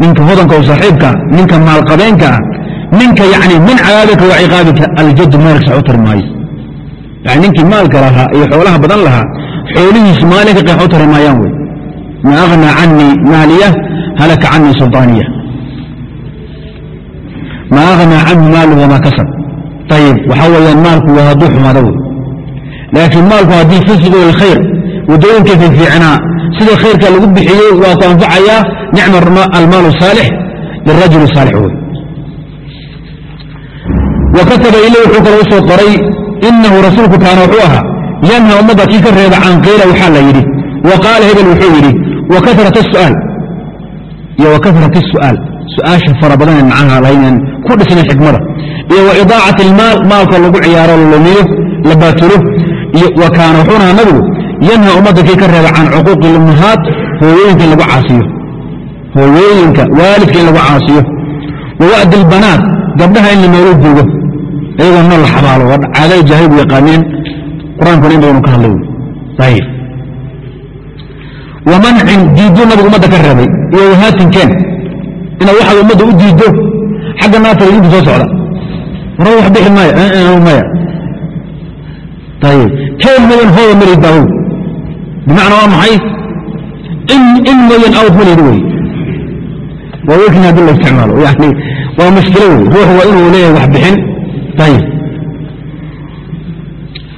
ninka hodanka oo saaxiibka ninka maalqabeenka ah ninka yani min cadaabika wa ciqaabika aljaddu maalkiisa waxu tari maayo yani ninkii maalka lahaa iyo xoolaha badan lahaa xoolihiisu maalinka qeex u tari maayaan wey ma aghnaa canii maaliya halaka canii sulطaaniya ma aghnaa canhu maaluhu wamaa kasab ayib waxaa weeyaan maalku waa hadduu xumaado wey laakiin maalku haddii fisig alkhayr waddooyinkiisa fiicnaa sida khayrka lagu bixiyey waa ku anfacayaa nicma almaalu saalix lirajuli saalix wey wa kataba ilay wuxuu kale u qoray inahu rasuulku kaana wuxuu ahaa yanha ummadda kii ka reeba can qiila waxaa la yidhi wa qaala hebel wuxuu yidhi wa karat su'aal iyo wa karat su'aal su'aasha fara badan ee macaha lahaynaan ku dhisnay xikmada iyo wa idaacat ilmaal maalka lagu ciyaaro la lumiyo la baatulo wa kaana wuxuuna nabigu yanha ummadda kii ka reeba can cuquuqi lummahaat hooyooyinka in lagu caasiyo. Hooyooyinka waalidka in lagu caasiyo. Wa wa'di ilbanaat gabdhaha in la noolo joogo iyagoo nool la xabaalo waa caadada jaahilgu yaqaaneen qur'aankuna in badanu ka hadlay ayib wa mancin diiddo nabigu ummadda ka reebay iyo wahaatinken inaad waxaad ummadda u diiddo naarta idinku soo socda. Wara wax bixi maayo maya keen mooyan hooda marid baahow bimacnaa waa maxay? In mooyan awd malid wey waa wekin haddii la isticmaalo yani waa mushkilo wey ruuxu waa inuu leeyahay wax bixin. Ayib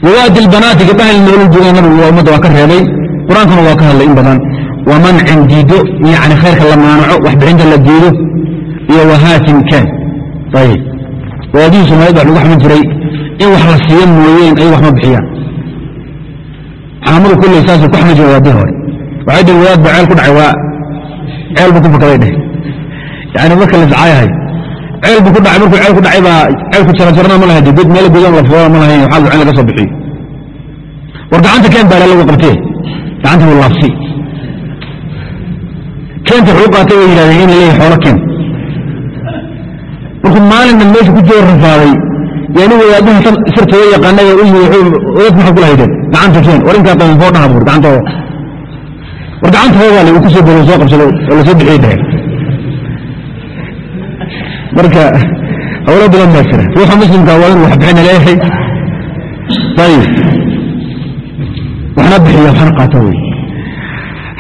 wawaadi lbanaati gabdhaha in noolol jooga nabigu waa ummadda waa ka reebay. Qur'aankuna waa ka hadlay in badan. Waa mancin diido yani khayrka la maanaco wax bixinta la diido iyo wahaatin ken ayib. Waadihii soomaalida wax lagu xaman jiray in wax la siiyo mooyeen ay wax ma bixiyaan. Caamadu kulley saasay ku xaman jira waadii hore. Waxay dhihi wadaad ba ceel ku dhacay waa ceel bu ku fakaday dheh. Yani marka la iscaayahay ceel bu ku dhacay markuu ceel ku dhacay baa ceelku jarajarana ma lahayd god meel godan la fuula ma lahayn waxaa in laga soo bixiyo war gacanta keen baa lagu qabtee gacanta buu laabsi keenta wuxuu qaatay way yidhahdeen in la xoolo keen markuu maalinna meesha ku jiro rafaaday yani wadaadaha sirtooda yaqaanay u yimi odad maxaa kula haydeen gacanta keen war inkaa qaban foo dhaha buur gacantooda war gacantooda le uu ku soo bolo soo qabsado oo lasoo bixiyey dhahe marka hawlo badan baa jira ruuxa muslimka waa inuu wax bixina leeyahay ayib waxna bixiya waxna qaata wey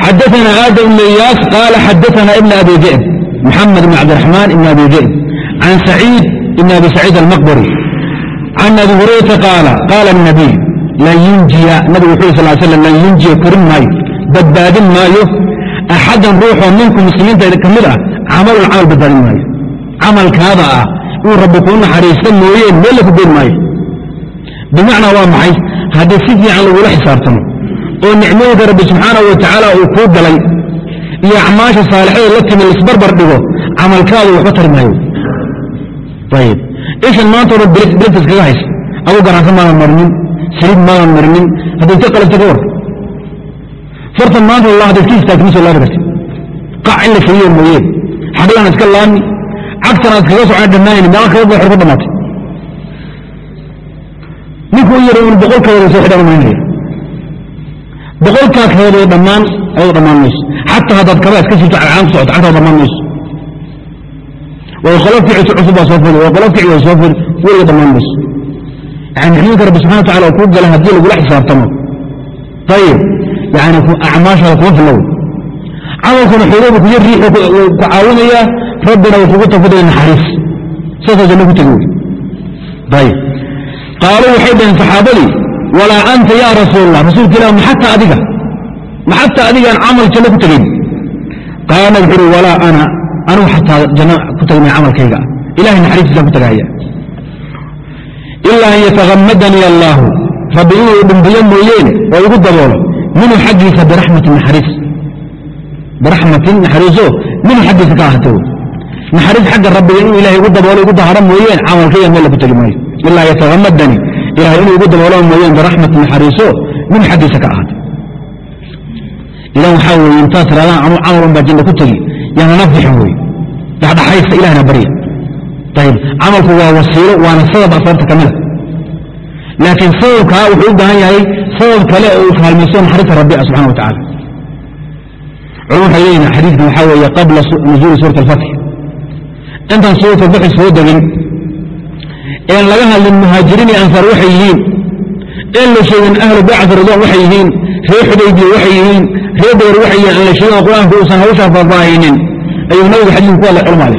xadaثna aadam بن iyaas qala xadaثna ibn abi di'b mxamed بn cabdiرaحman ibn abi di'b can saciid ibn abi saciid almaqbari can abi hurayrata qaala qaala nabiy lan yunjiya nabigu wuxu sal slam lan yunjiya korin maayo badbaadin maayo axadan ruuxoo minku muslimiinta ka mid ah camalun camal badbaadin maayo camalkaada ah uu rabbi kuu naxariista mooyee meel la ku goyn maayo bimacnaa waa maxay haddii si fiican lagula xisaabtamo oo nicmooyinka rabbi subxaanahu wa tacaala uu kuu galay iyo acmaasha saalixada la timi laisbarbar dhigo camalkaadu waxba tari maayo ayib ishan maanta odhan bilintas kaga haysa aduu garaansa maadan marinin saliid maadan marinin hadday ka qalabta ka war fartan maanta la haddaad ka istaagti ma soo laabi karti qac in la keliyo mooyeen xaglaan iska laami cagtan aad kaga socon dhammaanayni meela kaga boo xor ku dhamaatay ninkuu yara un boqolkooda soo xidhan maynaya boqolkaa kahoodoo dhammaan ayado dhammaan mayso xataa haddaad kaba iska sirto calcaan ku socoto cagtaa dhammaan mayso maxataa adigaan camal janno ku tegayn qaala wuxu uhi walaa ana anugu xataa janno ku tegmay camalkayga ilahay naxariistiisaan ku tegahaya ilaa an yatagamadanii allaahu rabbi inuu dhumbiyo mooyeene oo igu daboolo minhu xaggiisa biraxmatin naxariis. Biraxmatin naxariiso minhu xaggiisa ka ahata wey naxariis xagga rabbiga inuu ilahay igu daboolo igu daharo mooyeen camalkayga meel laku tegi maayo. Ilaa yatagamadanii ilahay inuu igu daboolo mooyeen biraxmatin naxariiso minhu xaggiisa ka ahata idan waxaa weeye intaad tiraadaan anu camalun baa janna ku tegi yaanana bixin wey dhexdhexaysta ilahna barya ayib camalku waa wasiilo waana sabab asbaabta ka mida laakiin sababkaa wuxuu u baahan yahay sabab kale oo uu kaalmayso naxariista rabbi ah subxana wa tacala culum waxay leeyihiin xadiidkan waxaa weeye qabla nuzuuli suurat alfatx intaan suurat alfatxi soo degin een laga hadlin muhaajiriin iyo ansaar waxay yihiin een la sheegin ahlu baycati ridwan waxay yihiin reer xudaybiya waxay yihiin reer dowr waxay yihiin aan la sheegin oo qur'aanku uusan hawshaa faahfaahaynin ayuu nabigu xadiidku ku hadlay culmaale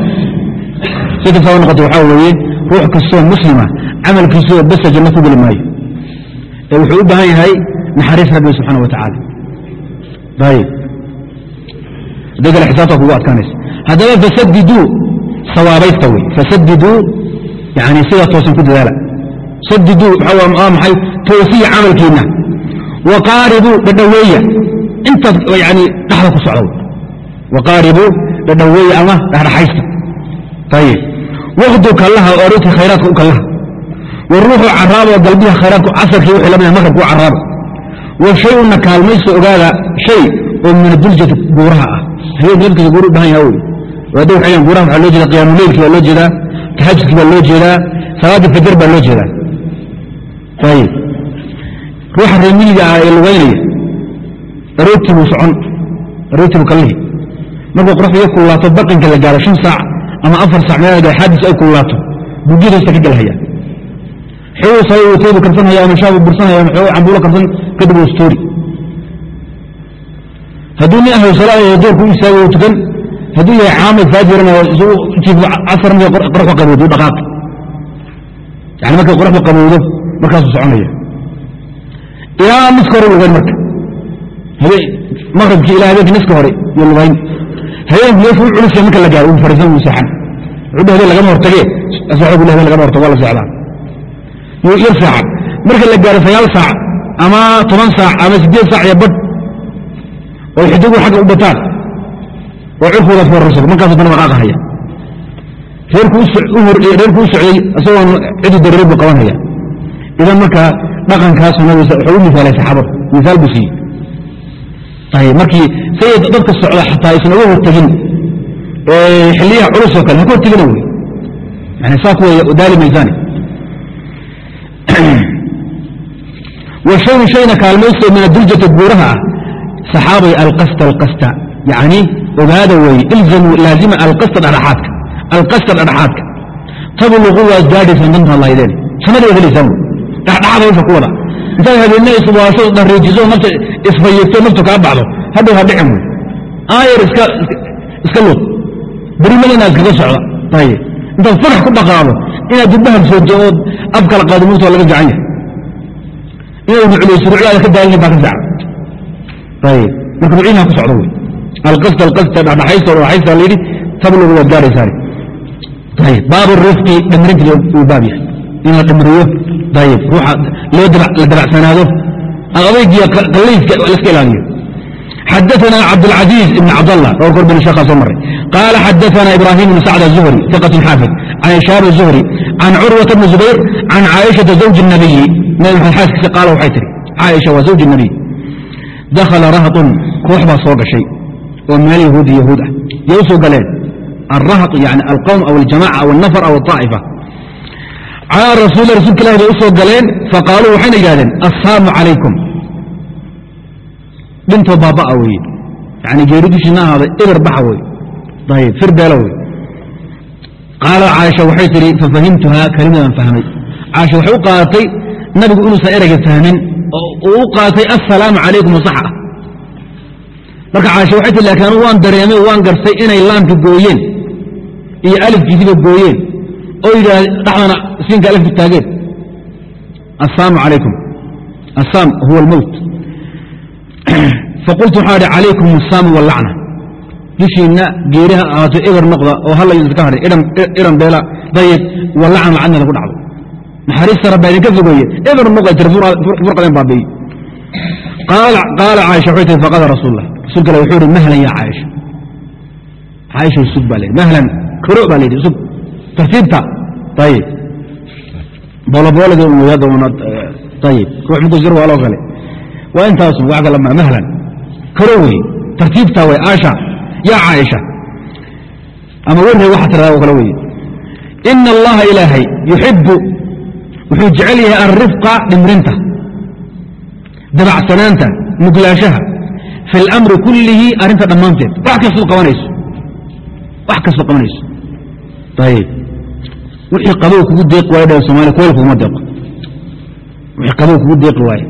si kastaba noqoto waxaa weeye ruux kastoo muslima camalkiisoo basa janno ku geli maayo. Ee wuxuu u baahan yahay naxariis rabbi subxaana wa tacaala. Ayib hadday kale xisaabta kugu adkaanaysa. Haddaba fasadiduu sawaabaysta wey fasadiduu yani sida toosan ku dadaala. Sadiduu waa maxay? Toosiya camalkiinna waqaaribuu dhadhaweeya intaad yani dhexda ku socda waqaaribuu dhadhaweeya ama dhexdhexaysta ayib wakdu kallaha orintii khayraadka u kallaha waruuxu caraaba oo galbiha khayraadku casarkii wixii la mid maqrabku caraaba wa kaalmayso ogaada shay oo min aduljati guuraha ah habeenka laftiisa guur u baahan yaha wey waada waxay guuraha waxaa loo jeeda qiyaamuleylkii baa loo jeedaa tahajudkii baa loo jeedaa salaaddii fajar baa loo jeedaa ayib ruuxa reemiliga ah ee lugaynaya aroogtii buu socon aroogtii buu kallihi markuu qorax iyo kullaato baqinka la gaaro shan saac ama afar saac meelaada xaadis ay kullaato bugyada hoosta ka gelhaya xoguu saay wataybu karsanhaya ama shaabu bursanhaya ama xoogay cambuulo karsan kadib uu stoori hadduu nin ahlu salaa oo doorku u istaagay uu tukan hadduu yahay caamil faajirana casarna qoraxda qabowdo dhaqaaq. Yani markay qoraxda qabowdo markaasuu soconaya ilaa niska hore lugayn marka. Maqribkii ilaa habeenkii niska hore iyo lugayn. Habeenku meeshu u culusya marka la gaaro uu fariisan uu seexan. Cudda habeen lagama hortage asaxoogu habeen lagama hortago waa la seexdaa. Yuu yar saacan marka la gaaro sagaal saac ama toban saac ama siddeed saac iyo badh oo xidigu xagga u bataan oo cirkooda foorarso markaasu dana dhaqaaqa haya reerku u socday isagoon cidu dareere buu qabanhaya idan marka dhaqankaasu nabiga wuxuu u misaalay saxaabada misaal buu siiyey. Ayb markii say dadka socda xataa aysan uga hortegin xiliyaha culus oo kale ha hortegina wey yani saa kuwa daali maysaane wa shayna kaalmaysto min adurjati buuraha ah saxaabay alqasta alqasta. Yani ogaada weeye ilzamuu laazima alqasta dhadhaxaadka alqasta dhadhaxaadka tabluqu waad gaadhaysaan dantaad lahaydeen samada waad helaysaan dhexdhexaad hawsha ku wada intaad habeenna iswaasho dhariijiso nafta isfayegto naftu kaa baxdo hadhow ha dhicin wey. Aayar iska luuq berimadana iskaga socda. Ayib intaad farax ku dhaqaado inaad dubbahan soojo ood af kala qaado mugtoo laga gacan yahay. Inaad ruclayso ruclaada ka daalin baa ka fiican. Ayib marka ruciinha ku socdo wey. Alqasta alqasta dhexdhexaysta dhexaysta la yidhi tablugu waad gaadhaysaani ayib baabu rifqi dhamirinta baab yahay. In la ayib ruuxa loo la dabacsanaado adaygiyo qallayska laska ilaaliyo xadaثna cabdالcaزيiز بن cabdالله dhowr kor bn sheekhaa soo maray qaala xadaثna ibrahim بn sacd الزهري ثiqة xaafid can shaab الزهري can curwaة بn زubayr can caaئiشhaةa زawج النabiyi nabi maxamed xaaskiisa qaala waxay tihi caaئiشha waa zawj الnabiy dakhala rahaطun koox baa soo gashay oo meel yahuudi yahuud ah yay u soo galeen alrahaط yani alqowm aw aljamaca aw الnafr aw الطaa'ifa calى rasuuli rasulka ilahi bay u soo galeen faqaaluu waxayna yidhahdeen assaamu calaykum. Dhintoo baaba'a weye yani geeri dushiina ahaaday eber baxa wey ayb firbeelo wey qaala caaisha waxay tihi fafahimtuhaa kelimadan fahmay. Caaisha waxay u qaadatay nabigu inuusan ereyga fahmin oo uu u qaatay assalaamu calaykum sax ah. Marka caaisha waxay tii laakiin anugu waan dareemay waan gartay inay laamka gooyeen iyo alifkiisiba gooyeen oo yidhaah dhexdana siinka alifka taageen assaamu calaykum. Assaam huwa almowt faqultu waxaa idhi calaykum assaamu wallacna dushiinna geeriha ahaato eber noqda oo hallaysa ka hadhay idhan beela dayib wallacna lacadna ku dhacdo. Naxariista rabba idinka fogeeye eber noqda tir furqaden baabi'iy qaala caaisha waxay tihi faqada rasuulullah. Rasuulka alle wuxuu ihi mahlan yaa caaisha. Caaisha sug baa layidhi mahlan koro baa layidhi sug. Tartiibta allaha ilaahay yuxibu wuxuu jecel yahay alrifqa dhimrinta dabacsanaanta nuglaashaha fi اlamri kullihi arrinta dhammaanteed wax kastoo qabanayso wax kastoo qabanayso ayib wixii qabow kugu deeqi waayo dha somalia koyl kuguma deeqo wixii qabow kugu deeqi waaye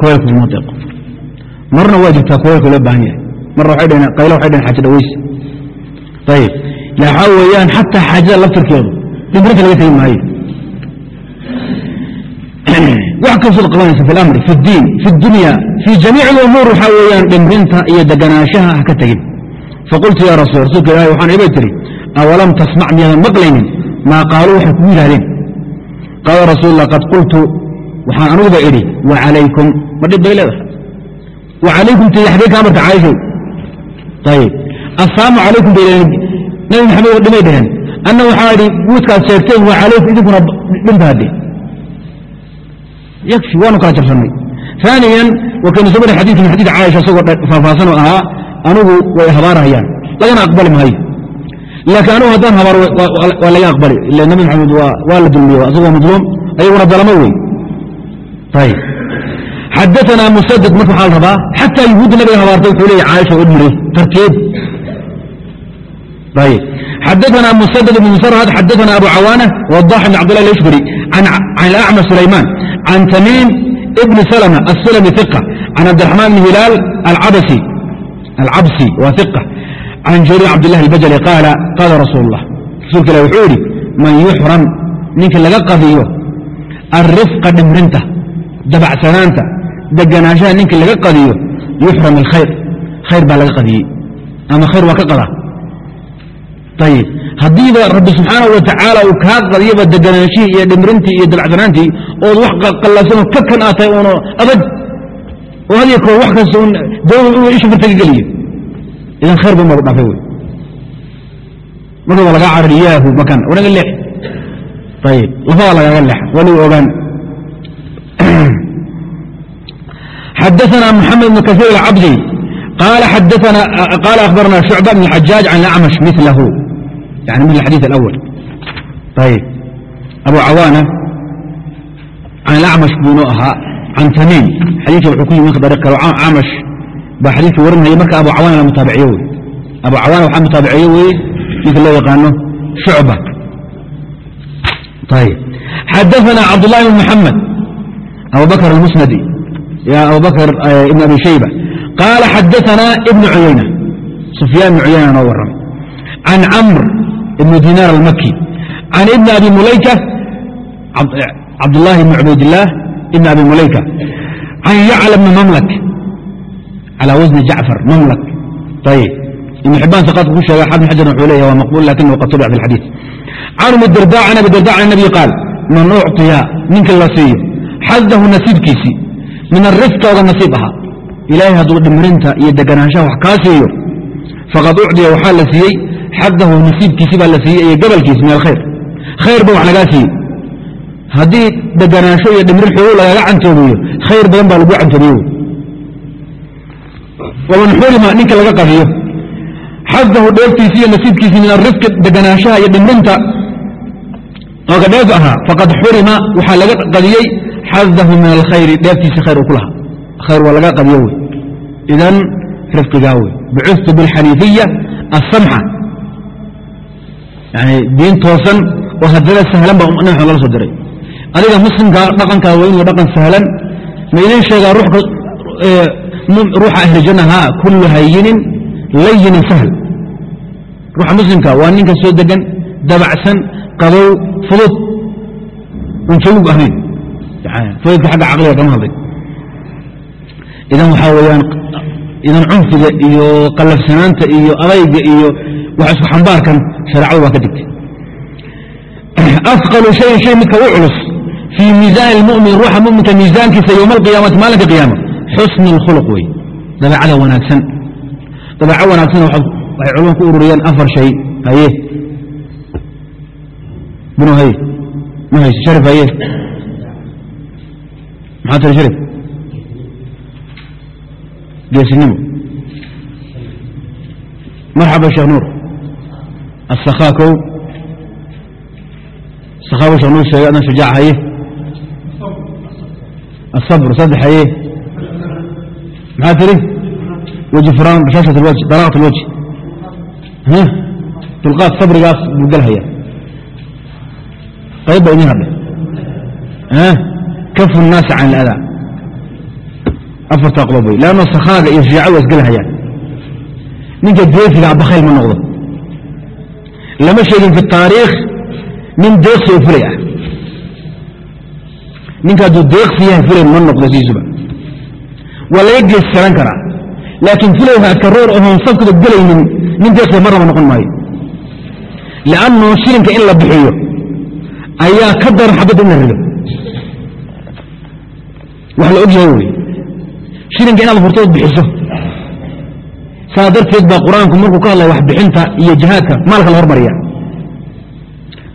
koyl kuguma deeqo marna waa jirtaa koylka loo baahan yahay marna waxay dhaheen qaylo waxay dhaheen xaaja dhaweysi ayib waxaa weeyaan xataa xaajada laftirkeedu dhimrinta laga tegi maayo wax kastood qabanaysa fi اlamri fi اdiin fi اdunya fi jamiic اlumuur waxaa weeyaan dhimrinta iyo deganaanshaha ha ka tegin faqultu ya rasul rasuulka ilahi waxaan ibay tihi awalam tasmac miyaadan maqlaynin Maa qaaluu waxay kugu yidhahdeen qaala rasuul lah qad qultu waxaan anuguba idhi wacalaykum ma dhib bay leedahay. Wacalaykum ti xagee kaa marka caaishow ayib assalaamu calaykum bay nabi maxamed dhimay dhaheen. Anna waxaa idhi guudkaad sheegteen wacalaykum idinkuna dhinta hadde yakfi waanu kala jabsannay. Aaniyan wakaynu soo maray xadidka xadiid caaisha isagoo faahfaahsan oo ahaa anugu way habaarahayaan. Lagana aqbali maayo laakiin anugu haddaan habaaro waa laga aqbali ila nabi maxamed waa la dulmiye isagoo madluum ayaguna dalamo wey ayib xadaana musadad marka waxaa la rabaa xataa yuhuudda nabiga habaartay wuxuu leeya caaisha o dhmire tartiib ayib xadaana musadad ibn musarhad xadaana abu cawaana wadax ibn cabdillah alashbari can alacma sulayman can tamiim ibn salma asulami iqa can cabdiraxmaan bn hilaal alcabsi waa iqa can jariir cabdillahi albajali qaala qaala rasuul اllah rasuulka ilah wuxuu yidhi man yuxram ninka laga qadiyo alrifqa dhimrinta dabacsanaanta deganaanshaha ninka laga qadiyo yuxram alkhayr khayr baa laga qadiyey ama khayr waa ka qadaa ayib haddiiba rabbi subxaanahu wa uu kaa qadiyaba deganaanshihii iyo dhimrintii iyo dabacsanaantii ood wax qallasano ka kan aa uno adag oo hadiyo koor wax kasta un dawla isha farta ka geliyo idan khayr badan baad dhaafay marka waa lagaa carar yaahu makan wanaga leex. Ayib lafadaa lagaaga leex waligu ogaan. Xadaثna mxamed bn kaثيir الcabdi qal abarna شhucba bn الxajaaج can اأcmaش milahu yani mil xadيiث اأwl ayb abu cawaana can اأcmaش buu ahaa can tamiim. Xadiika wuxuu ku yimi dariiq kalo camaش baa xadiiskii warinaya marka abu cawaana la mutaabaciyo wey abu cawaana waxaa mutaabaciyo weeye ninka loo yaqaano shucba. Ayb xadaana cabdullahi bn muxamed abu bakr almusnadi abu ibn abi shayba. Qaala xadaana ibn cuyayna sufyaan ibn cuyayna noo warramay can camr ibn dinaar almaki can ibni abi mulayka cabdullaahi ibn cubaydillaah ibn abi mulayka. Can yacla bni mamlak calى wasni jacfar mamlak ayb ibn xibaan saqaadka ku sheega xabn xajar wuxuu leeyahy waa maqbul lakinahu qad tubic fi اlxadiiث can umi darda can abi darda can الnabi qaal man ucطiya ninka la siiyo xadahu nasiibkiisii min arifka oga nasiib ahaa ilaahay hadduu dhimrinta iyo deganaanshaha wax kaa siiyo faqad ucdiya waxaa la siiyey xadahu nasiibkiisi baa la siiyey iyo gabalkiisi min alkhayr khayr ba wax lagaa siiyey haddii deganaansho iyo dhimrin xogow lagaga cantoobiyo khayr badan baa lagu cantoobiye waman xurima ninka laga qadiyo xadahu dheeftiisi iyo nasiibkiisi min arifki deganaanshaha iyo dhimrinta ooga dheef ahaa faqad xurima waxaa laga qadiyey xadahu min alkhayri dheeftiisi khayr uu ku lahaa. Khayr waa laga qadiyo wey. Idan rifqigaa wey. Bucustu bilxaniifiya asamxa yani diin toosan oo haddana sahlan baa nabi maxamed lala soo diray. Adiga muslimka dhaqankaa waa inuu dhaqan sahlan. Ma idin sheegaa ruuxa ahli janna haa kullu hayinin layinin sahl ruuxa muslimka waa ninka soo degan dabacsan qabow fudud. Un jawig ahayn fududka xagga caqliga kama hadlay idan waxaa weyaan idan cunfiga iyo qallafsanaanta iyo adayga iyo wax isku xambaarkan shareecadu waa ka digtay. Afqalu shayin shay midka u culus. Fii miisaani اlmu'min ruuxa muminka miisaankiisa yowma alqiyaamati maalinka qiyaama xusni اlkhuluq wey dabeecada wanaagsan. Dabeeco wanaagsan waxay culama ku ururiyeen afar shay. Haye. Binu haye. Ma hayso sharif haye. Maxaa tiri sharif? Geesinimo. Marxaba sheekh nuur. Asakhaa kow sakhaa bu sheekh nuur sheegay adna shujaac haye. Asabr saddex haye maxaa tiri weji furaan bashaashat alwajh dalaaqat alwajh dulqaad sabrigaas buu gelhaya qayb ba idin hadhay kafu الnaasi can اladaa afartaa qodob wey lanno sakhaaga iyo shujaaca waa isgelhayaan ninka deefiga bakayl ma noqdo lama sheegin fi taariikh nin deeqsi oo fulay ah ninka hadduu deeqsi yahay fulay ma noqdo siisuba waa laga geessaran karaa laakiin fulay hakaroor ohoon safkada gelaynin nin deeqsiya marnaba noqon maayo. Liannu shilinka in la bixiyo ayaa ka daran xabadda in la rido wax la og yahay wey shilinka inaad furtood bixiso saa darteed baa qur'aanku markuu ka hadlaya waxbixinta iyo jihaadka maalka la hormariya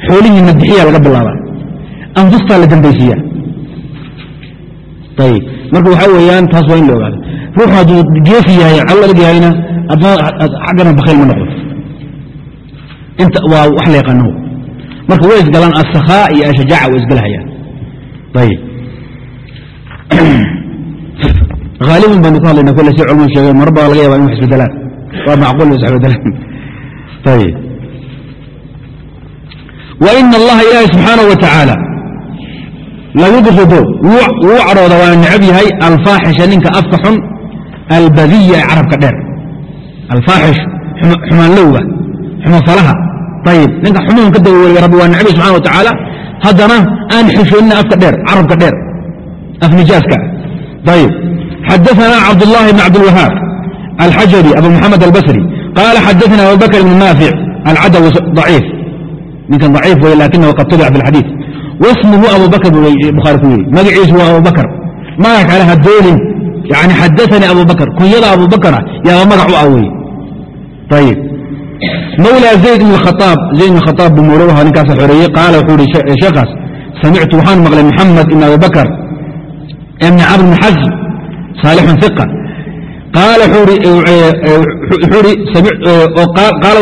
xoolihiina bixiya laga bilaabaa. Anfustaa la dambaysiiya ayib marka waxaa weeyaan taas waa in la ogaado ruuxu hadduu geesi yahay adag yahayna xaggana bakayl ma noqdo inta waa wax la yaqaanahu marka way isgalaan asakhaa iyo ashajaaca way isgalahayaan ayib haaliban baynu ka hadlayna kole si culmadu sheegeen mar baa laga yaba in wax isbedelaan waa macquul in isbedelaan ayib waina allaha ilaahi subxaanaه wa tacaala layubqidu wuu cadhooda waana necab yahay alfaaxisha ninka afka xun albadiya ee carabka dheer alfaaxish xumaanlowga xumafalaha ayib ninka xumuhun ka daba weliga rabbi waa nabi subxana wa tacaala haddana aan xishoonina afka dheer carabka dheer afnijaaska ayib xadaثana cabdالlahi bn cabdالwahaab alxajari abu moxamed albasri qaala xadaثna abubakr ibn naafic alcadaw ضaciif ninkan ضaciif wey lakinahu qad tubica fi اlxadiiث wasmuhu abu bakr bukhaari ku yidhi magaciisu waa abu bakr magac kale hadoolin yani xadaثanii abu bakr kunyada abu bakra yaaba magac u ah wey ayib mawlى zayd bn khaaab zayd bn khaaab buu mawlo ahaa ninkaasa xoreeyey qaala wuxuu ihi sheekaas samictu waxaan maqlay moxamed ibn abi bakr ibn camr bn xasm saalixun iqa qaala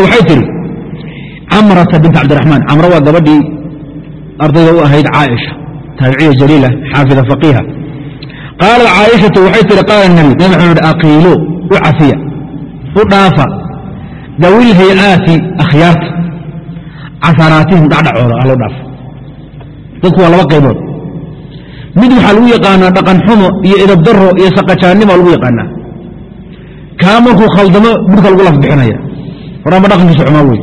waxay tihi camrata bint cabdiraxmaan camro waa gabadhii ardayda u ahayd caaisha taabiciya jaliila xaafida faqiiha. Qaalat caaishatu waxay tihi qaala nabi nabi maxamed aqiilo u cafiya u dhaafa dawil hay'aati akhyaarta casaraatihim dhacdhacooda loo dhaafa dadku waa laba qaybood. Mid waxaa lagu yaqaanaa dhaqan xumo iyo idabdaro iyo saqajaannima lagu yaqaanaa. Kaa markuu khaldamo budhka lagu lafbixinaya horaanba dhaqankiisa xumaa wey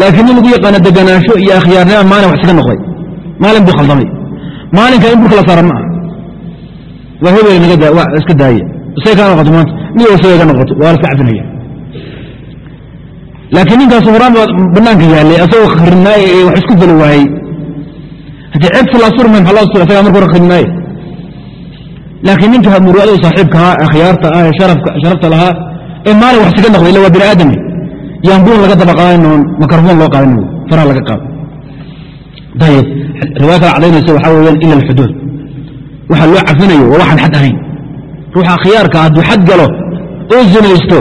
laakiin nin lagu yaqaana deganaansho iyo akhyaarnima maalin wax iska noqday maalin buu khaldamay maalinka in burka la saara ma ah waa hebel iska daaye isay kaa noqoto maanta mid isaga ga noqoto waa la iska cafinaya laakiin ninkaas horaan baa banaanka yaallay asagoo khrinaaye ee wax isku fali waayey haddii ceebta la surmay maxaa loo sura isagaa marka hore khrinaaye laakiin ninka muruadada saaxiibkahaa akhyaarta ah ee sharafta lahaa ee maalin wax iska noqday illa waa bini aadame yaan buun laga daba qaadayn oon makarfoon loo qaadayn faraha laga qaado ayib riwaya kale cadaynaysa waxaa weeyaan ila alxuduud waxa loo cafinayo waa waxaan xad ahayn ruuxa akhyaarka hadduu xad galo. Oo zinaysto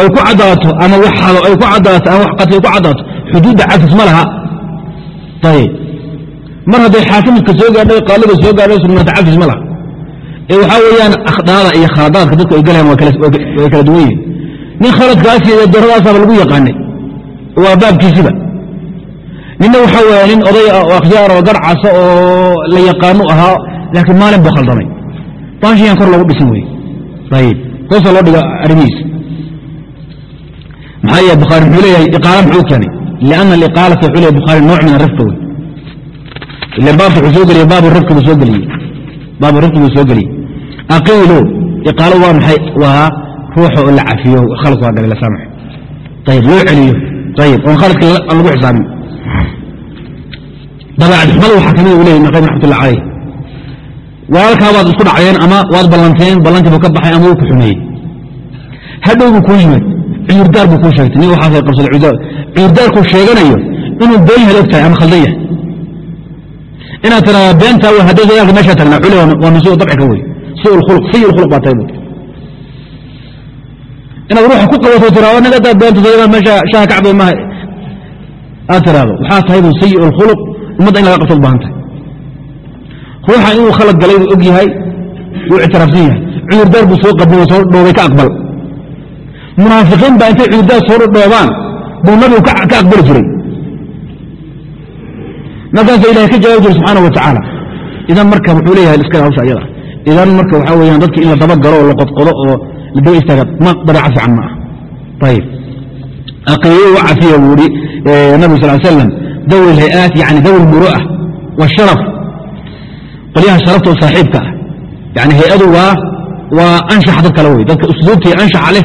ay ku caddaato ama wax hado ay ku caddaato ama wax qatli ay ku caddaato xuduudda cafis ma laha ayib mar hadday xaakimka soo gaadho qaaliga soo gaadho sugnaata cafis ma laha ee waxaa weeyaan akhdaada iyo khaladaadka dadku ay galayaan way kala duwan yihiin nin khaladkaas iyo daradaasaba lagu yaqaanay. Waa baabkiisiba. Ninna waxaa weya nin oday ah akhyaar oo garcasa oo la yaqaano ahaa laakiin maalin buu baashiyaan kor loogu dhisin weye ayib hoosa loo dhiga arrimihiisa. Maxaa yeele bukhaari muxuu leeyahay iqaala muxuu keenay? Lianna aliqaalata wuxuu leeyahay bukhaari nooc min arifka wey ila baabka wuxuu soo geliyey baabu rifki buu soo geliyey baabu rifki buu soo geliyey aqiilo iqaalo waa maxay? Waa ruuxa oo la cafiyo khaladku waa galay la saamaxo ayib loo celiyo. Ayib oon khaladka lagu xisaabin dabeecad xumada waxaa ka mid u leyahy ibn raxmatullah calayh walaalkaa waad isku dhacdeen ama waad ballanteen ballantiibuu ka baxay ama wuu ku xumeeyey? Hadhow buu kuu yimid cuyurdaar buu kuu sheegtay. Nin waxaasay qabsaday cuyurdaar cuyurdaarkuu sheeganayo inuu been yahay og tahay ama khaldan yahay. Inaad tiraada beentaa hadday meeshaa tagnaa xule waa nasiibo dabcika wey suu lkhuluq sayi lkhuluq baa tahay bu inaad ruuxa ku qabato tiraado nagadaa beenta dagaal meesha shaha kacbay maha aad tiraado waxaa tahay bu sayi lkhuluq ummadda in laga qabto u baahan tahay ruuxa inuu khalad galay buu og yahay wuu ictiraafsan yahay cuyurdaar buu soo qadimay soo dhoobay ka aqbal munaafiqiin baa intay cuyurdaar soo dhoobaan buu nabigu ka aqbali jiray markaasa ilahay ka jawaabi jiray subxaana wa tacaala idan marka wuxuu leeyahay iska hawsha ayada idan marka waxaa weyaan dadka in la dabagalo oo la qodqodo oo daba istaaga ma dabeeca fiican ma ah ayib aqiiyo wa cafiya buu ihi nabigu sal slam dawi lhay-aat yani dawi lmuru'a washaraf qolyaha sharafta oo saaxiibka ah. Yani hay'adu waa waa anshax dad kale wey dadka usluubtii anshaxa leh.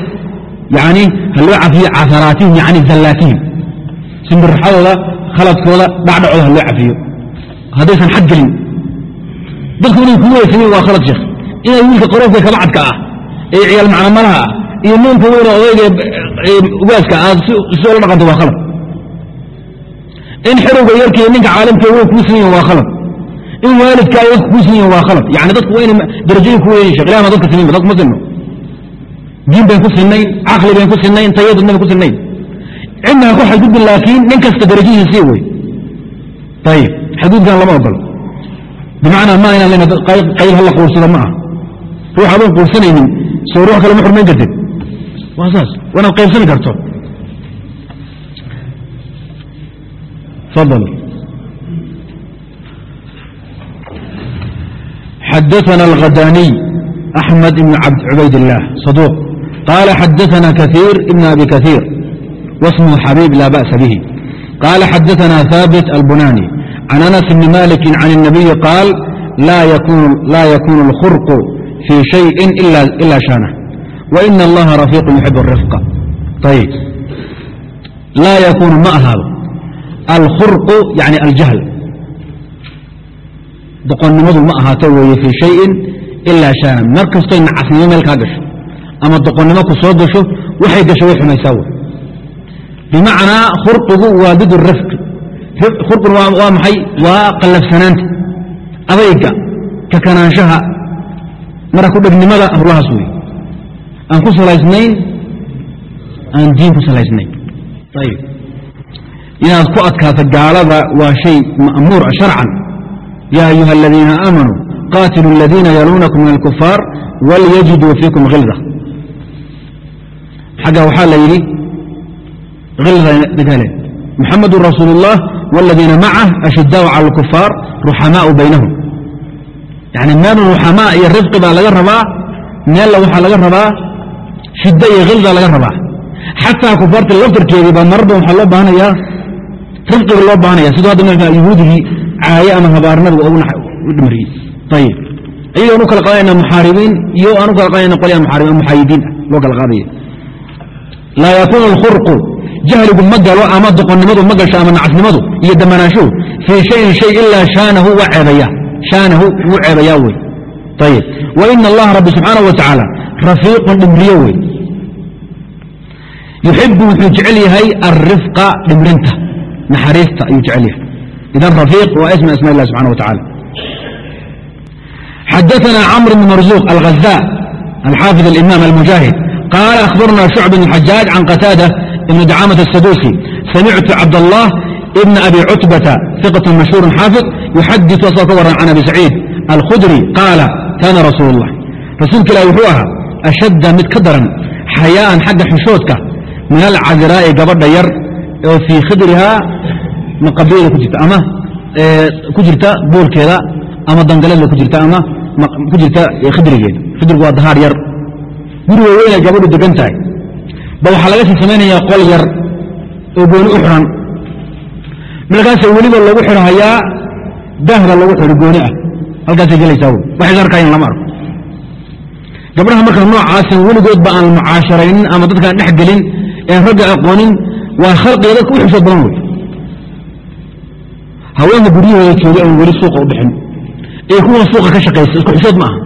Yani ha loo cafiyo casaraatihim yani zallaatihim simbirraxadooda khaladkooda dhacdhacooda ha loo cafiyo. Haddaysan xad gelin. Dadku inay weysamin waa khalad sheekh. Inay wiilka qoroofka kabacadka ah ee ciyaal macnamalaha ah iyo nuunka weyne odayga ugaaska aad si ola dhaqanto waa khalad. In xerowga yarkiiyo ninka caalimka weyn kuu yihiin waa khalad. In waalidkaa dadka kuu yihiin waa khalad. Yani dadku waa ina darajooyin ku weyn ma dadka sininba dadku ma sinno diin bayn ku sinnayn caqli bayn ku sinnayn tayadudna bayn ku sinnayn cidna ku xadgudbin laakiin nin kasta darajihiisa sii wey ayib xadgudkan lama ogolo bimacnaa ma inaan lena qayl hala quursado ma ah ruux adoon quursanaynin soo ruux kale ma xurmayn kartid. Waa saas waa inaad qaybsani karto. Fadal. Xadaثna الhadaniي أحmed بn cubayd الlah صaduuq qaala xadaثna kaثيir ibn abi kaثيir wasmhu xabيib laa bأsa bih qaala xadaثna haabiت albunani can anas bni maliki can الnabiyi qaal laa yakun اlkhurq fii shayin ila shaanah waina allaha rafiiqu yuxib الrifqa ayib laa yakunu ma ahaado alkhurqu yani aljahl doqonnimadu ma ahaato weeye fii shayin ilaa shaana mar kastoy nacasnimo meel kaa gasho ama doqonnimo ku soo gasho waxay gasho way xumaysaa wey bimacnaa khurqigu waa did rifqi khurqun waa maxay waa qallafsanaanta adayga kakanaanshaha mara ku dhegnimada howlahaas wey. Aan ku salaysnayn aan diin ku salaysnayn. Ayib inaad ku adkaato gaalada waa shay ma'muur a sharcan. Ya ayuha aladiina aamanuu qaatilu aladiina yaluunakum min alkufaar walyajiduu fiikum hilda xagga waxaa la yidhi hilda muxamadu rasuulu اllah wاladiina macah ashidaau cala alkufaar ruxamaau baynahum yani meel ruxamaa iyo rifqi baa laga rabaa meella waxaa laga rabaa shidda iyo hilda laga rabaa. Xataa kufaarta laftarkeedii baa mararba waxaa loo baahanayaa rifqiga loo baahanaya siduu hadda markaa yuhuudigii caaye ama habaarnabiga u dhimariyey ayib ayagoon u kala qaadayna muxaaribiin iyo aan u kala qaadayna qolyaa muxaaribiin muxaayidiin ah loo kala qaadaya laa yakuunu alkhurqu jahligu ma galo ama doqonnimadu ma gasho ama nacasnimadu iyo damanaashuhu fii shayin shay ilaa shaanahu waa ceebaya shaanahu wuu ceebayaa wey ayib wa ina allaha rabbi subxaanahu wa tacaala rafiiqun dhimriyo wey yuxibu wuxuu jecel yahay alrifqa dhimrinta naxariista ayuu jecel yahay idan rafiiq waa ism asma ilah subxana wa tacala xadaثna cmr bn marzuq alغazاء alxaafiظ اlimam almujaahid qaala akhbarna shucb bn xajaaj can qataada ibn dacamaة الsadusi samictu cabdالlah ibn abi cutbata ثiqة mashhuur xaafiظ yuxadiث asoo ka waran can abi saciid alkhudri qaala kana rasuul الlah rasuulka ilahi wuxuu ahaa ashadda mid ka daran xayaa'an xagga xishoodka min alcadiraa'i gabadha yar oo fii khidrihaa maqabiada ku jirta ama ku jirta boolkeeda ama dangaleeda ku jirta ama ku jirta khidrigeeda khidrigu waa dahaar yar guri waaweynay gabadhu degan tahay ba waxaa laga sii samaynayaa qol yar oo gooni u xiran markaasa weliba lagu xidhahayaa daahda lagu xidho gooni ah. Halkaasay gelaysaa waxay arkayaan lama arko gabdhaha marka noocaasan weligoodba aan mucaasharaynin ama dadkaan dhex gelin een ragga aqoonin waa khalqiga dadka u xishood badan wey haweenka guryahooda jooga aan weli suuqa u bixin. Iyo kuwa suuqa ka shaqaysa isku xishood ma aha.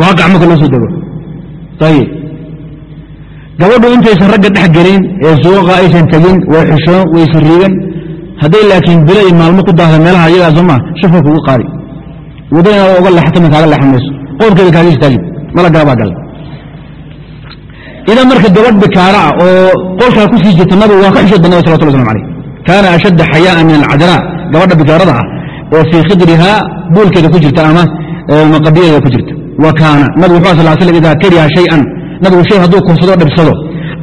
Waa gacmoka loo soo dego. Ayib gabadhu intaysan ragga dhex gelin ee suuqa aysan tegin way xishoon waysan riigan hadday laakiin bilo iyo maalmo ku daahda meelaha iyagaa soo maa shafka kugu qaadi. Wado inaad oga leexato ma kaaga leexan mayso kaaga istaagin malagaabaa baa galay idan marka gabadh bikaara ah oo qolkaa ku jirta nabigu waa ka xishood badnay salawatullah slam alayh kaana ashadda xayaa'an min alcadraa gabadha bikaarada ah oo fii khidrihaa buulkeeda ku jirta ama maqabiyadeeda ku jirta. Wa kaana nabigu wuxuu sal slam idaa kariha shay-an nabigu shay hadduu kursado dhibsado.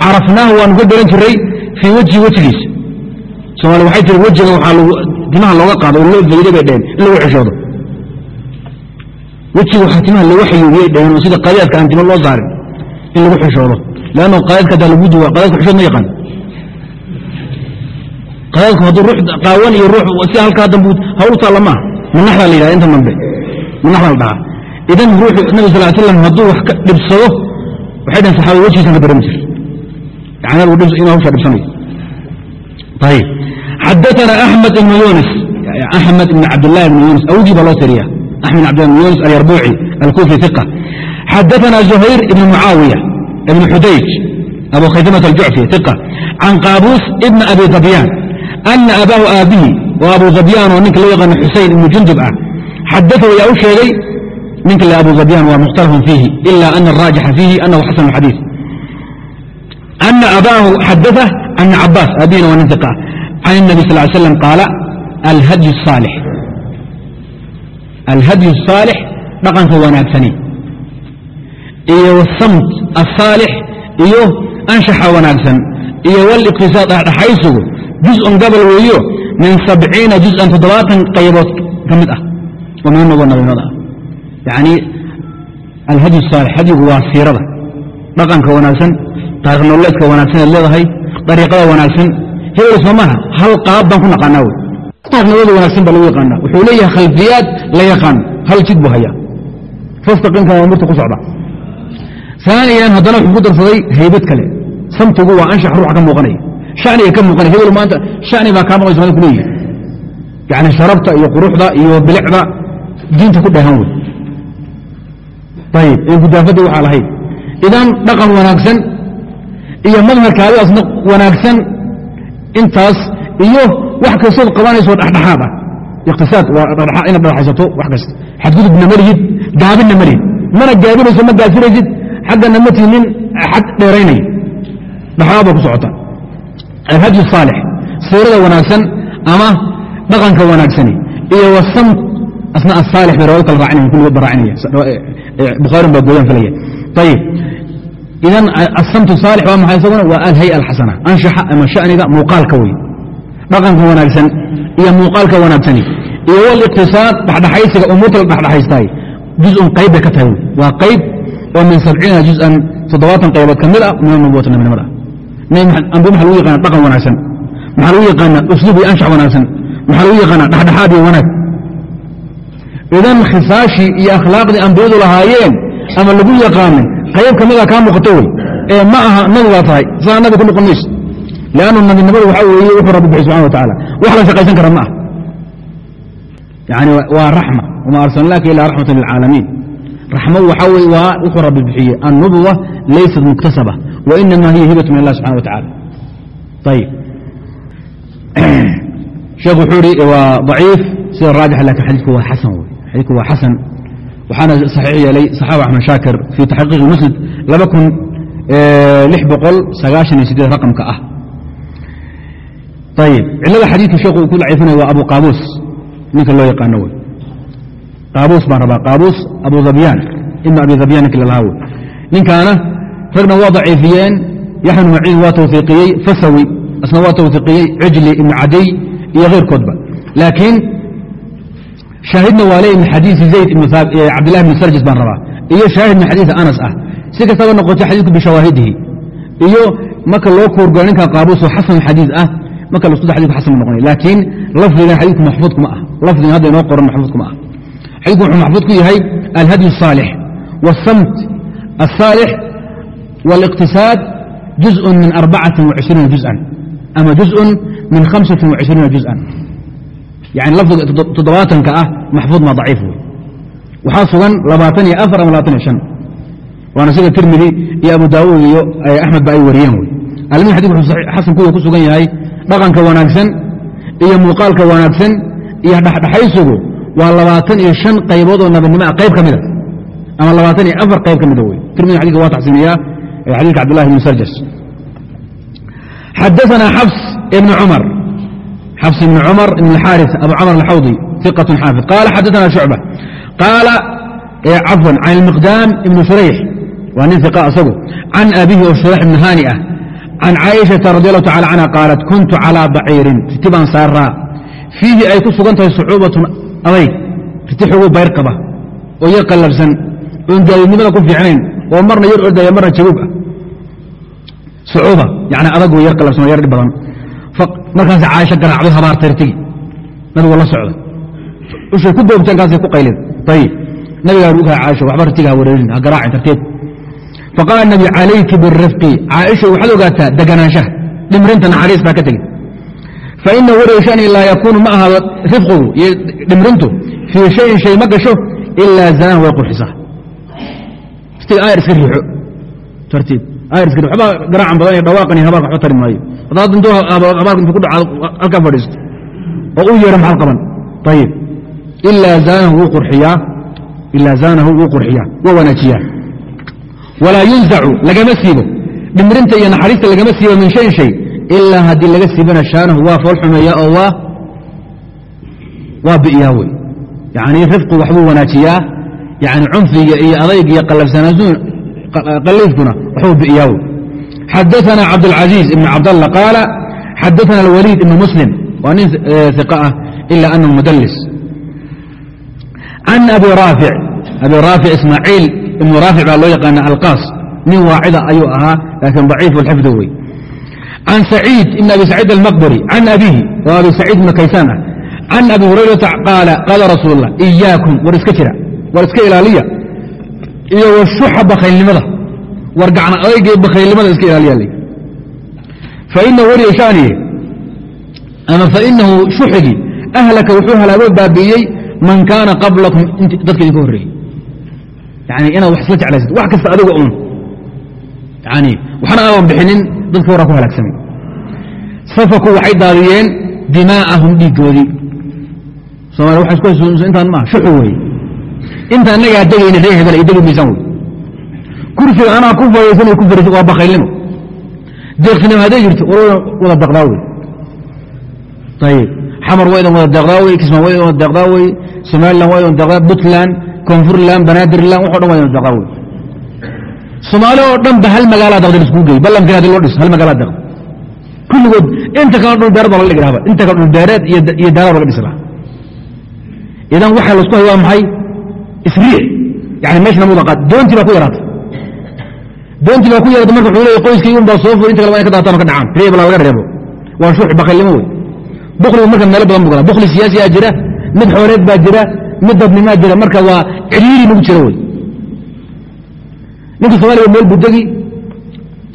Carafnaahu waanu ka garan jiray fii wejhi wejigiisa somaali waxay tiri wejiga waxaa lagu timaha looga qaado oo loo fayday bay dheheen in lagu xishoodo. Wejiga waxaa timaha looga xayuubiyey dheheen oo sida qadiadka aan timo loo saarin in lagu xishoodo. Leanno qadaadka hadaa lagu duwa qadaadka xishood ma yaqaan. Qadaadku hadduu ruux qaawan iyo ruux si halkaa dambu hawl taalla maaha manaxdaa la yidhahda inta dambe. Manaxdaa la dhahaa. Idan ruuxu nabi sal slam hadduu wax ka dhibsado waxay dhaheen saxaabada wejigiisan ka dareemi jir yani inuu hawshaa dhibsanayo ayib xadaana axmed ibnu yunis axmed ibn cabdillahi ibn yunis awgii baa loo tiriya axmed ibn cabdillahi ibn yunis alyarbuuci alkufi iqa xadaana zuhayr ibn mucaawiya ibn xudayj abu khaydamat aljucfi iqa can qaabuus ibn abi dabyaan ana abaahu aabihi oo abu dabyaanoo ninka loo yaqaano xusayn ibnu jundub ah xadaahu yaa u sheegay أشهري منك أبو ظبيان ومختلف فيه إلا أن الراجح فيه أنه حسن الحديث أن أباه حدثه أن عباس أبينا وننتقى عن النبي صلى الله عليه وسلم قال الهدي الصالح الهدي الصالح dhaqanka wanaagsani iyo wsamt الصaalix iyo anshaxa wanaagsan iyo wاliqtisaad dhexaysigu juzءun gabal weeyo min sabciina juz'an toddobaatan qaybood ka mid ah oo min nogo nabinimada ah yani alhadi saalix hadigu waa siirada. Dhaqanka wanaagsan taarikh nololeedka wanaagsaneed leedahay dariiqada wanaagsan hebel soo maaha hal qaab baan ku naqaanaa wey. Taarikh wanaagsan baa lagu yaqaanaa. Wuxuu leeyahay khalfiyaad la yaqaan hal jid buu hayaa. Rufta qinka ku socda. Aaniyan haddana wuxuu ku darsaday haybad kale. Samtigu waa anshax ruuxa ka muuqanaya haniga ka muuqanaya hebel maanta hani baa kaa ku leeyihi yani sharabta iyo quruxda iyo bilicda diinta ku dheehan wey ayib ee gudaafadii waxaa lahayd idan dhaqan wanaagsan iyo madharkaadiasna wanaagsan intaas iyo wax kastood qabanayso dhexdhexaad ah iqtisaad waa inaad dhexaysato wax kasta xadgudubna ma lihid gaabinna ma lihid mana gaabinayso ma gaafiraysid xaggana ma tihin nin xad dheeraynaya dhexdhexaad baa ku socota alhadyu saalix siirada wanaagsan ama dhaqanka wanaagsani iyo wasamt asna asaalix bay rawad kala raacinaya kulligood ba raacinaya bukhaarin baa gooyaan filaya ayib idan asamt saalix waa maxay isaguna waa alhay alxasana anshaxa ama shaniga muuqaalka wey dhaqanka wanaagsan iyo muuqaalka wanaagsani iyo waliqtisaad dhexdhexaysiga umuurta la dhexdhexaystaay juzun qayb bay ka tahay waa qayb oo min sabciina juzan toddobaatan qaybood ka mid ah min anubuwati nabinimada ambi lagu yaqaana dhaqan wanaagsan maxaa lagu yaqaana usluub iyo anshax wanaagsan maxaa lagu yaqaana dhexdhexaad iyo wanaag idan khisaashii iyo akhlaaqdii ambiyadu lahaayeen ama lagu yaqaanay qayb ka mida kaa muuqato wey. Ee ma aha nabi tahay sidaa nabi ku noqon mayso. Lannu nabinimadu waxaa weeye wuxuu rabbi bixi subxana wa tacaala. Wax la shaqaysan kara ma ah. Yani waa raxma. Wama arsalnaaka ila raxmata lilcaalamiin raxmo waxaa weye waa wuxuu rabbi bixiyey. Annubuwa laysat muktasaba wa hiya hibat min allah subxana wa tacala ayib sheekh wuxuu ihi waa daciif sida raajix laakiin xadiidku waa xasan wey xadiidku waa xasan waxaana saxiix yeelay saxaaba axmed shaakir fii taxqiiqi musnad laba kun lix boqol sagaashan iyo sideed raqamka ah. Ayib cilada xadiidka sheekhu uu ku daciifinaya waa abu qaabuus ninka loo yaqaano wey qaabuus baan rabaa qaabuus abu dhabyaan ibna abi dhabyaan ninki lalahaa wey ninkaana ragna waa daciifiyeen yaxya maciin waa tawhiiqiyey fasawi asna waa tawhiiqiyey cijli ibnu cadiy iyo keyrkoodba. Laakiin shaahidna waa leey min xadiisi zayd cabdillahi bni sarjis baan rabaa iyo shaahid min xadiisi anas ah si kastaba noqotay xadiidku bishawaahidihi iyo marka loo koorgoa ninka qaabuusoo xasan xadiid ah marka lasku xadidku xasan bu noqonay laakiin lafdigan xadiidku maxfuudku ma ah lafdigan hadda inoo qoran maxfuudku ma ah xadiidku wuxuu maxfuud ku yahay alhadyu الصaalix wالsamt الصaalix wاliqtisaad juزء min arbacaةi وacishriina juزءan ama juزء min hamسaةi وacishriina juزءan yani lafdiga toddobaatanka ah maxfuud ma daciif wey waxaa sugan labaatan iyo afar ama labaatan iyo shan waana sida tirmidi iyo abu daawuud iyo axmed ba ay wariyeen wey almin xadidku wuxuu xasan kuwa ku sugan yahay dhaqanka wanaagsan iyo muuqaalka wanaagsan iyo dhexdhexaysigu waa labaatan iyo shan qaybood oo nabadnimoa qayb ka mida ama labaatan iyo afar qayb ka mida wey tirmidi xadidka waa taxsiiniyaa xadidka cabdullahi bn sarjas xadaثana xafs ibn cumar xafs ibn cumar ibn اxaariث abu camr alxawdi iqaة xaafid qaala xadaثana shucba qaala cafwan can اlmiqdaam ibn shurayx waa nin iqa asagu can abihi oo shurayx ibn hani ah can caaishaةa radi allahu tacala canha qaalat kuntu calىa baciirin riti baan saaraa fiihi ay ku sugan tahay sucuubatun adayg riti xoguu bayr qaba oo yar qallabsan oon gaadidnimada ku fiicnayn oo marna yar ordaya marna jabuub ah sucuuba yani adagoo yar qallabsan oo yar dhib badan markaas caaisha garaacday habaartay ritigi nabigoo la socda ushay ku boogteen kaasay ku qaylin. Ayib nabigaa kaha caaisha waxba ritiga ha wareerin ha garaacin tarteed faqaala nabi calayki birifqi. Caaisha waxaad ogaataa deganaanshaha dhimrinta naxariis baa ka tegey faina wariga shani laa yakuunu ma ahaado rifqigu iyo dhimrintu fii shayin shay ma gasho ilaa zanaan way qurxisaa. Ritiga aayar iska riixo. Tartiib waxba garaacan badan dhawaaqan iyo habaarka waxba tari maayo. Intuu habaarka intuu ku halkaa fadhiisto. Oo u yeedha maxal qaban? Ayib ilaa zaanahu wuu qurxiyaa. Waa wanaajiyaa. Walaa yunzacu lagama siibo. Dhimrinta iyo naxariista lagama siibo min shayin shay. Ilaa haddii laga siibana shaanahu waa fool xumeeya oo waa bi'iyaa wey yani rifqu waxbuu wanaajiyaa. Yani cunfiga iyo adayg iyo qallayfkuna waxbuu bi'iyaa wey xadaثana cabdاlcaزiiz ibn cabdالlah qaala xadaثana اlwaliid ibn muslim waa nin iqa ah ila anahu mudlis can abi raafic abi raafic ismaaciil ibn raafic baa loo yaqaana alqaas nin waacida ayuu ahaa laakiin daciif alxifdi wey can saciid ibn abi saciid almaqbari can abihi oo abi saciid ibn kaysaan ah can abi hurayrata qaala qaala rasuul اllah iyaakum war iska jira war iska ilaaliya iyo washuxa bakaylnimada war gacna adayga bakaylnimada iska ilaaliya fainahu wariya shaniye ama fainahu shuxigii ahlaka wuxuu halaagoo baabi'iyey man kaana qablakum dadka idinka horreeyey. Yani inaad wax isla jeclaysad wax kasta adiga un yani waxna aadan bixinin dadka horaa ku halaagsamay safaku waxay daadiyeen dimaa'ahum dhiiggoodii. Somalia waxay isku intaan maa shuxu weeye inta annagaa degayna ree hebel ay degi maysaan wey. Kursiga anaa ku fadhiisanay ku fadhiisan waa bakaylnimo deeqsinimo hadday jirto wada daqdaa wey. Ayib xamar waa idan wada deeqdaa wey kismaan waa idan wada deeqdaa wey somalilan waa idan deeqdaa puntland koonfurland banaadirland waxo dhan waa idan deeqdaa wey. Soomaali oo dhan ba hal magaalaa daqda laiskugu gey ballankan haddii loo dhiso hal magaalaa daqda. Kulligood inta kale dhulbeereed baa laga dhigi lahaba inta kale dhulbeereed iyo daaraa laga dhisi lahaa idan waxa la isku hay waa maxay muda qaad doontii baa ku yaraatay doontii baa ku yarata marka wuxuu leeya qoyskaygun baa soo fur inta kale waa ka daataan oo ka dhacaan reebla laga reebo waa shuux bakaylnimo wey bukligu marka meelo badan buu galaa bukli siyaasiyaa jira mid xooreed baa jira mid dadnimaa jira marka waa ciriiri nagu jira wey ninka somaaliga meel buu degi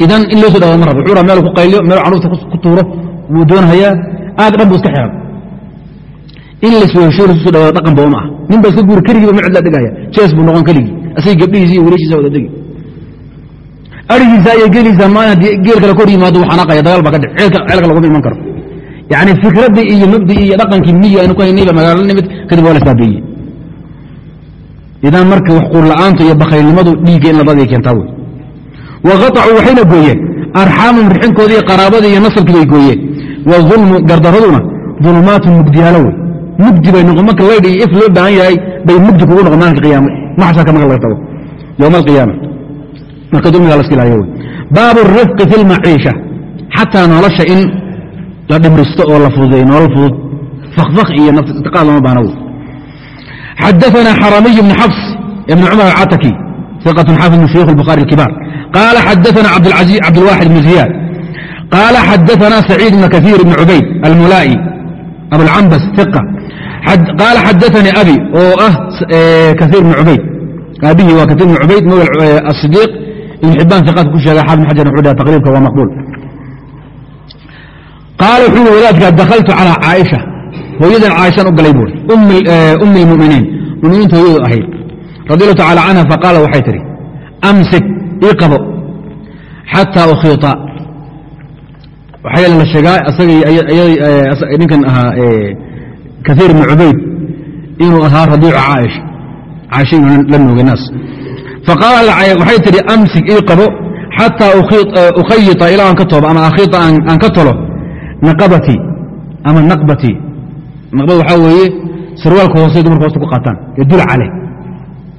idan in loo soo dhawaado ma rabo wuxuu raa meel ku qayliyo meel canuurta ku tuuro wuu doonhayaa aad dhan buu iska xiran in soo dhawaado dhaqan ba iska guuri keligiiba ma cidla dhegaya jees buu noqon keligii. Asagii gabdhihiisi iyo wiilashiisa wada degi arigiisa iyo geeliisa maa haddii geel kale kor yimaado wuu xanaaqaya dagaal baa ka dhic ceelka laguma iman karo. Yani fikraddii iyo mabdii iyo dhaqankii miyi aynu ku haynayba magaalo nimid kadib waa la saabeeyey idan marka wax quur la'aanta iyo bakaylnimadu dhiigga in labadii keentaa wey waqaطacuu waxayna gooyeen. Arxaamum rixinkoodii qaraabadii iyo nasabkii bay gooyeen. Waulmu gardaraduna dulumaatun mugdiyaalo wey mugdi bay noqon marka laydh iyo if loo baahan yahay bay mugdi kugu noqon maalinka qiyaame maxsharka marka laga tago yowma alqiyaama marka dulmigaa la iska ilaaliyo wey baabu rifqi fi lmaciisha xataa nolosha in la dhimristo oo la fududeeyo nolol fudud fakfak iyo naftiqaad lama baana wey xadaثna xaramiy bn xafs ibn cumar acataki ثiqة xaafid min shuyuخ الbخarي الkibaar qala xadaثna cabdالواxid بn زiyaad qala xadaثna سacيid بn kaثيir بn cubayd almulaa'i abulcambas ثiq qaala xadaanii abi oo ah kaiir bn ubayd aabihii waa kaiir bn cubayd mog asidiiq ibn xibbaan iqaadka ku sheega xaafid xajar wuxuu taqriibka waa maqbuul qaala wuxuu yidhi wadaadka dakaltu calaa caaisha hooyadan caaishan u galay buuri ummi اlmuminiin muminiinta hooyadu ahayd radialahu tacala canha faqaala waxay tihi amsik ii qabo xataa ukhiia waxaa la sheegaa ninkan ahaa kaiir ibni cubayd inuu ahaa radiicu caaisha inuu la noogay naas faqaala waxay tidhi amsik ii qabo xataa ukhayita ilaa aan ka toobo ama akhiita aan ka tolo naqabatii ama naqbatii naqbad waxaa weeye sarwaalka hoosey dumarka hoosta ku qaataan ee dulaca leh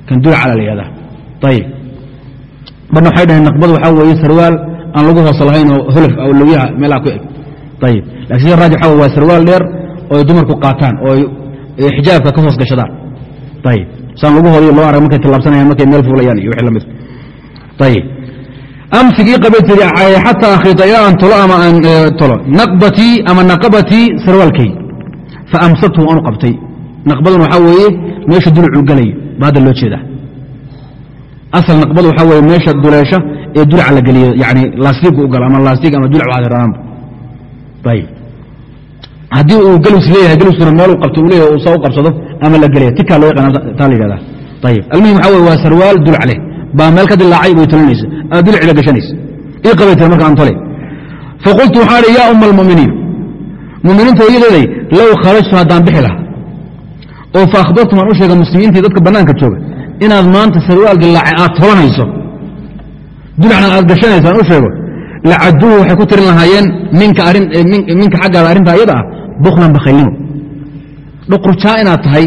kan dulaca la ayib barna waxay dhaheen naqbad waxaa weeye sarwaal aan lagu hoos lahayn oo holaf oo lowyaha meelaha ku eg ayib laakiin sida raajix waa sarwaal dheer oo dumarku qaataan oo xijaabka ka hoos gashadaan. Ayib saan lagu hooyo loo arag markay tallaabsanayaan markay meel fuulayaan iyo wixii la mid ayib amsig ii qabay tiri xataa akhiita ilaa aan tolo ama aan tolo. Naqbatii ama naqabatii sarwaalkay. Faamsaktu waanu qabtay. Naqbadun waxaa weeye meesha dulucuu gelay ba loo jeedaa. Asal naqbadu waxaa weeye meesha duleesha ee dulaca la geliyo yani laastigu u galo ama laastig ama dulac waxaad iradaanba ayib haddii uu gelus leeyahay geluskuna uu leeyahay uu saa u qabsado ama la gelaya tikaa loo yaqaana taa la yidhahdaa ayib almuhim waxaa weye waa sarwaal dulac leh baa meel ka dilaacay bay tolinaysa ama dulaci la gashanaysa. Ii qabay tiri marka aan faqultu waxaa idhi yaa umma almuminiin muminiinta hooyadeeday low kharajtu haddaan bixi lahaa. Oo fa aan u sheega muslimiintii dadka bannaanka jooga inaad maanta sarwaal dilaacay aad tolanayso. Dulacna aad gashanayso aan u sheego lacaduhu waxay ku tirin lahaayeen minka xaggaada arrintaa iyada ah buklan bakhaylnimo dhuqurjaa inaad tahay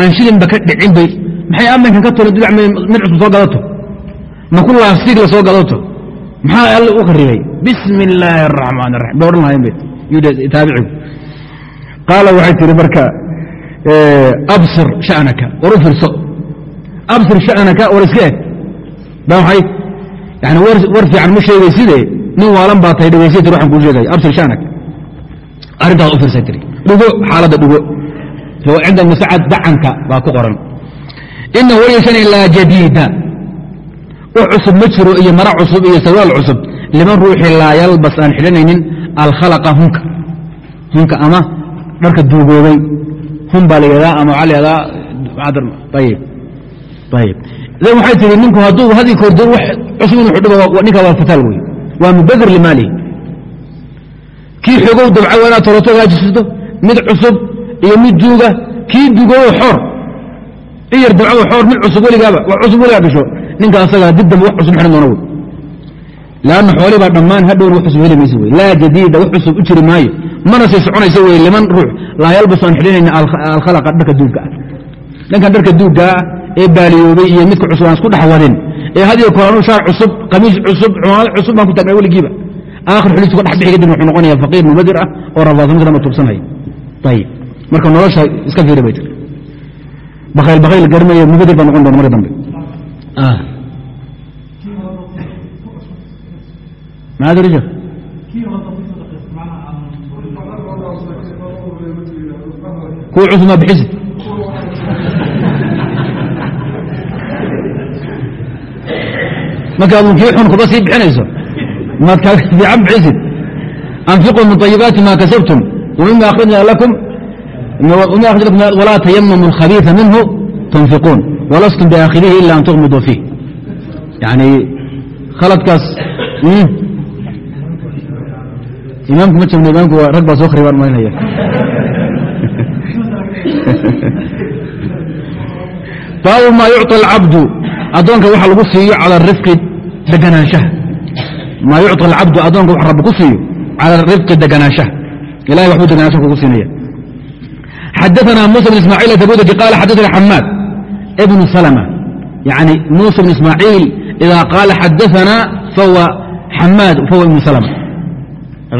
aan shilinba ka dhicin bay. Maxay amminkan ka mid cusub soo gadato? Ma ku laastig la soo gadato? Maxaa alle u qaribay bismi illaahi araxmaan araxim bay odhan lahayen taabicigu qaala waxay tihi marka absir sha'naka war u fiirso absir sha'naka war iska eg. Ba maxay yani war fiican ma sheegayside? Nin waalan baa tahay dhegaysa tir waxaan kuu sheegaya absir shaanak arrintaas u fiirsay tiri. Dhugo xaaladda dhugo. Cinda musacad dacanka baa ku qoran. Ina wayashan laa jadiida. Wax cusub ma jiro iyo mara cusub iyo sarwaal cusub. Liman ruuxii laa yalbas aan xidhanaynin alkhalaqa hunka. Hunka ama dharka duugoobay. Hun baa layahdaa ama waxaa layahdaa ayib ayib idan waxay tihi ninku hadduu haddii koordo wax cusub inu xidhibo ninka waa fataal wey waa mubadir limaalihi kii xogow dabca waa inaad toroto hagaajisato mid cusub iyo mid duuga kii dugoobo xoor in yar xoor mid cusub weligaaba wax cusub weligaa gasho ninka asagaa dib dambe wax cusub xidhan doona wey lanna xooli baa dhammaan hadhowna wax cusub heli maysa wey laa jadiida wax cusub u jiri maayo. Mana sii soconaysa wey liman ruux laa yalbasu aan xidhanayna alkhalaqa dharka duugga ah. Dhankan dharka duuggaa ee baaliyoobay iyo midka cusub aan isku dhex wadin ee hadiyo kore anuu shaar cusub qamiis cusub cumaamad cusub baan ku taagnaa weligiiba aakhir xuliisu ka dhex bixi kadib wuxuu noqonaya faqiir mubadir ah oo rafaadsan dama tubsanaya ayib marka nolosha iska fiiri bay tiri bakayl bakayl garmayo mubadir baa noqon doona marka dambe. Maadrijo kuwa cusub maa bixisid markaad unkii xun kuba sii bixinayso maad ka fiican bixisid anfiquu min طayibaati ma kasabtum wmima akhrajna lakum walaa tayamamu اlkhabiiثa minhu tunfiquun walastum biaakhirihi ila an tuغmiduu fiih yani khaladkaas imaamku ma jabno imaamku rag baa soo kharibaan malinaya baabu maa yucطى اlcabdu addoonka waxa lagu siiyo cala rifqi deganaanshaha maa yucطى alcabdu addoonka wax rabbi ku siiyo cala rifqi deganaanshaha ilahay waxbuu deganaansha kugu siinaya xadaثna muسى بن ismاعيل تbudki qال xadaثna xmاad بن سلمة يعني موسى بن إسماعيل إذا قال xadaثna فهو xmاad فهو iبن سلمة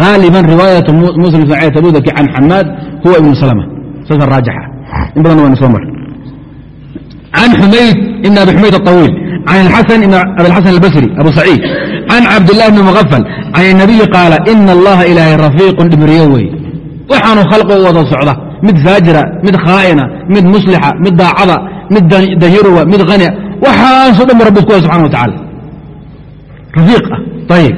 غاaلبا رواية موسى بن isماعيل تbudki عن xmاad هو iبن سلمة saas raaجxa in badan waynu soo mar عن حmayd بن أبي حmayd الطويل عن الحسن بن أبي الحسن البصري أبو can cabdilaahi bni mukafal can inabiyi qaala ina allaha ilaahay rafiiqun dhimriyo wey waxaanu khalqigu wada socda mid faajira mid khaa'ina mid muslixa mid daacada mid dahiruwa mid hania waxaaso dhanba rabbi isku subxana wa tacala rafiiq ah ayib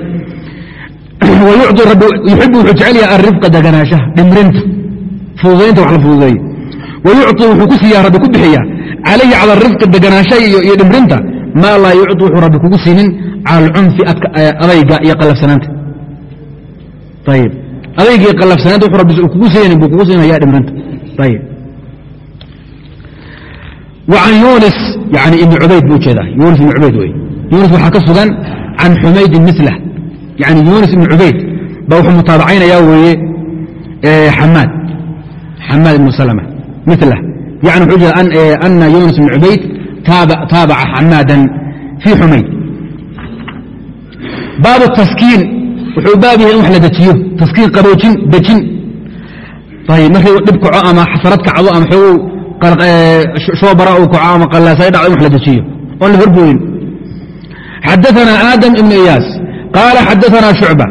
wayucdi rabbi yuxibu wuxuu jecel yahay alrifqa deganaanshaha dhimrinta fududaynta wax la fududeeye wayucطi wuxuu ku siiyaa rabbi ku bixiyaa calayhi cala arifqi deganaanshaha iyo dhimrinta maa laa yucطi wuxuu rabbi kugu siinin cala adayga iyo qalafsanaanta. Ayib adaygii qalafsanaanta wuxuu rabbi kugu siinayn buu kugu siinaya dhimrinta ayib wa can yunis yani ibni cubayd buu u jeedaa yunis ibni cubayd wey yunis waxaa ka sugan can xumaydin milah yani yunis ibni cubayd baa wuxuu mutaabacaynayaa weeye xamaad xamaad ibnu salama. Milah yani wuxuu jeeda ana yunis ibni cubayd taabaca xamaadan fii xumayd baabu taskiin wuxuu baab yahay in wax la dejiyo taskiin qaboojin dejin ayb markii dhib kaco ama xasarad kacdo ama xoogow shoobara uu kaco ama qallaasay dhacdo in wax la dejiyo oon la horgooyin xadaثana aadam ibn iyaas qaala xadaثana shucba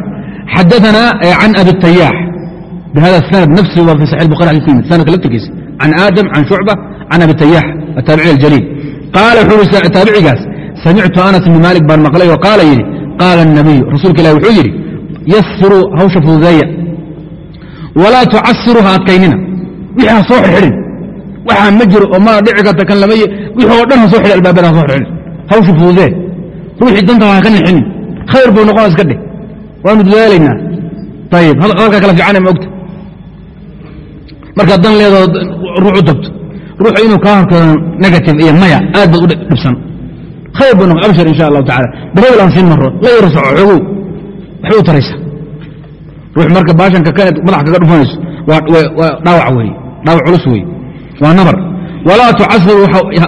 xadaثana can abi الtayaax bhada sanad nafsi waa fi saxi bukhari xadis ku yimid sanadka laftirkiisa can aadam can shucba can abi tayaax ataabici aljaliil qaala wuxuu i taabicigaas samictu anas ibni maalik baan maqlay oo qaala yidhi qaala الnabiyu rasuulka ilahi wuxuu yidhi yasiruu hawsha fududeeya walaa tucasiruu ha adkaynina wixii ha soo xirxidhin waxaa ma jiro oo maa dhici karta kan lama wixii oo dhan ha soo xidhi albaabada ha soo xirxidhin hawsha fududee ruuxii danta ha ka nixinin khayr buu noqona iska dheh waanu dadaalaynaa ayib hadalka kala fiicana ma ogta markaad dan leedoo ruux u dabto ruuxa inuu kaa horkeeno negative iyo maya aad baad u dhibsan. Khayr buu noqon abshir insha allahu tacala barewel aan siin maro la yaro soco xogow. Waxbay u taraysa. Ruux marka baashanka madax kaga dhufanayso waa dhaawac weeye dhaawac culus weeye waa nabar. Walaa tucasiru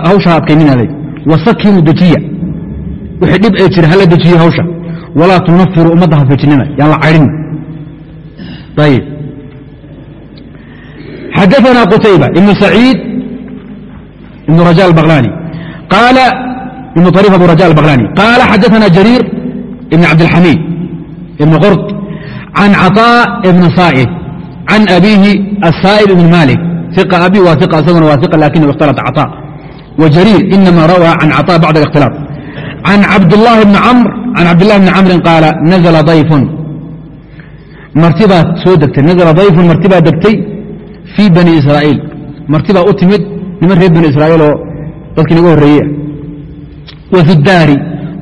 hawsha ha adkayninaaday wasakinu dejiya wixii dhib ee jira hala dejiyo hawsha. Walaa tunafiru ummadda ha fejinina yaan la caydhin ayib xadaثana qutayba ibnu saciid ibnu raja albaqlani qaala ibnu طariif abu raja albaqlani qaala xadaثana jariir ibn cabdilxamiid ibn qurt can caطاء ibn saa'ib can abiihi asaa'ib ibn malik iqa abi waa iqa isaguna waa iqa lakinahu ikhtalata caطاء wjariir inama rawى can caطاء bacd الاkhtilaaط can cabdالlahi bni camr can cabdillahi bni camrin qaala nazla dayfun martibaa soo degtay nazla dayfun martibaa degtay fii bani israa'iil martibaa u timid niman reer bani israa'iil oo dadkii naga horreeyey wa fi daari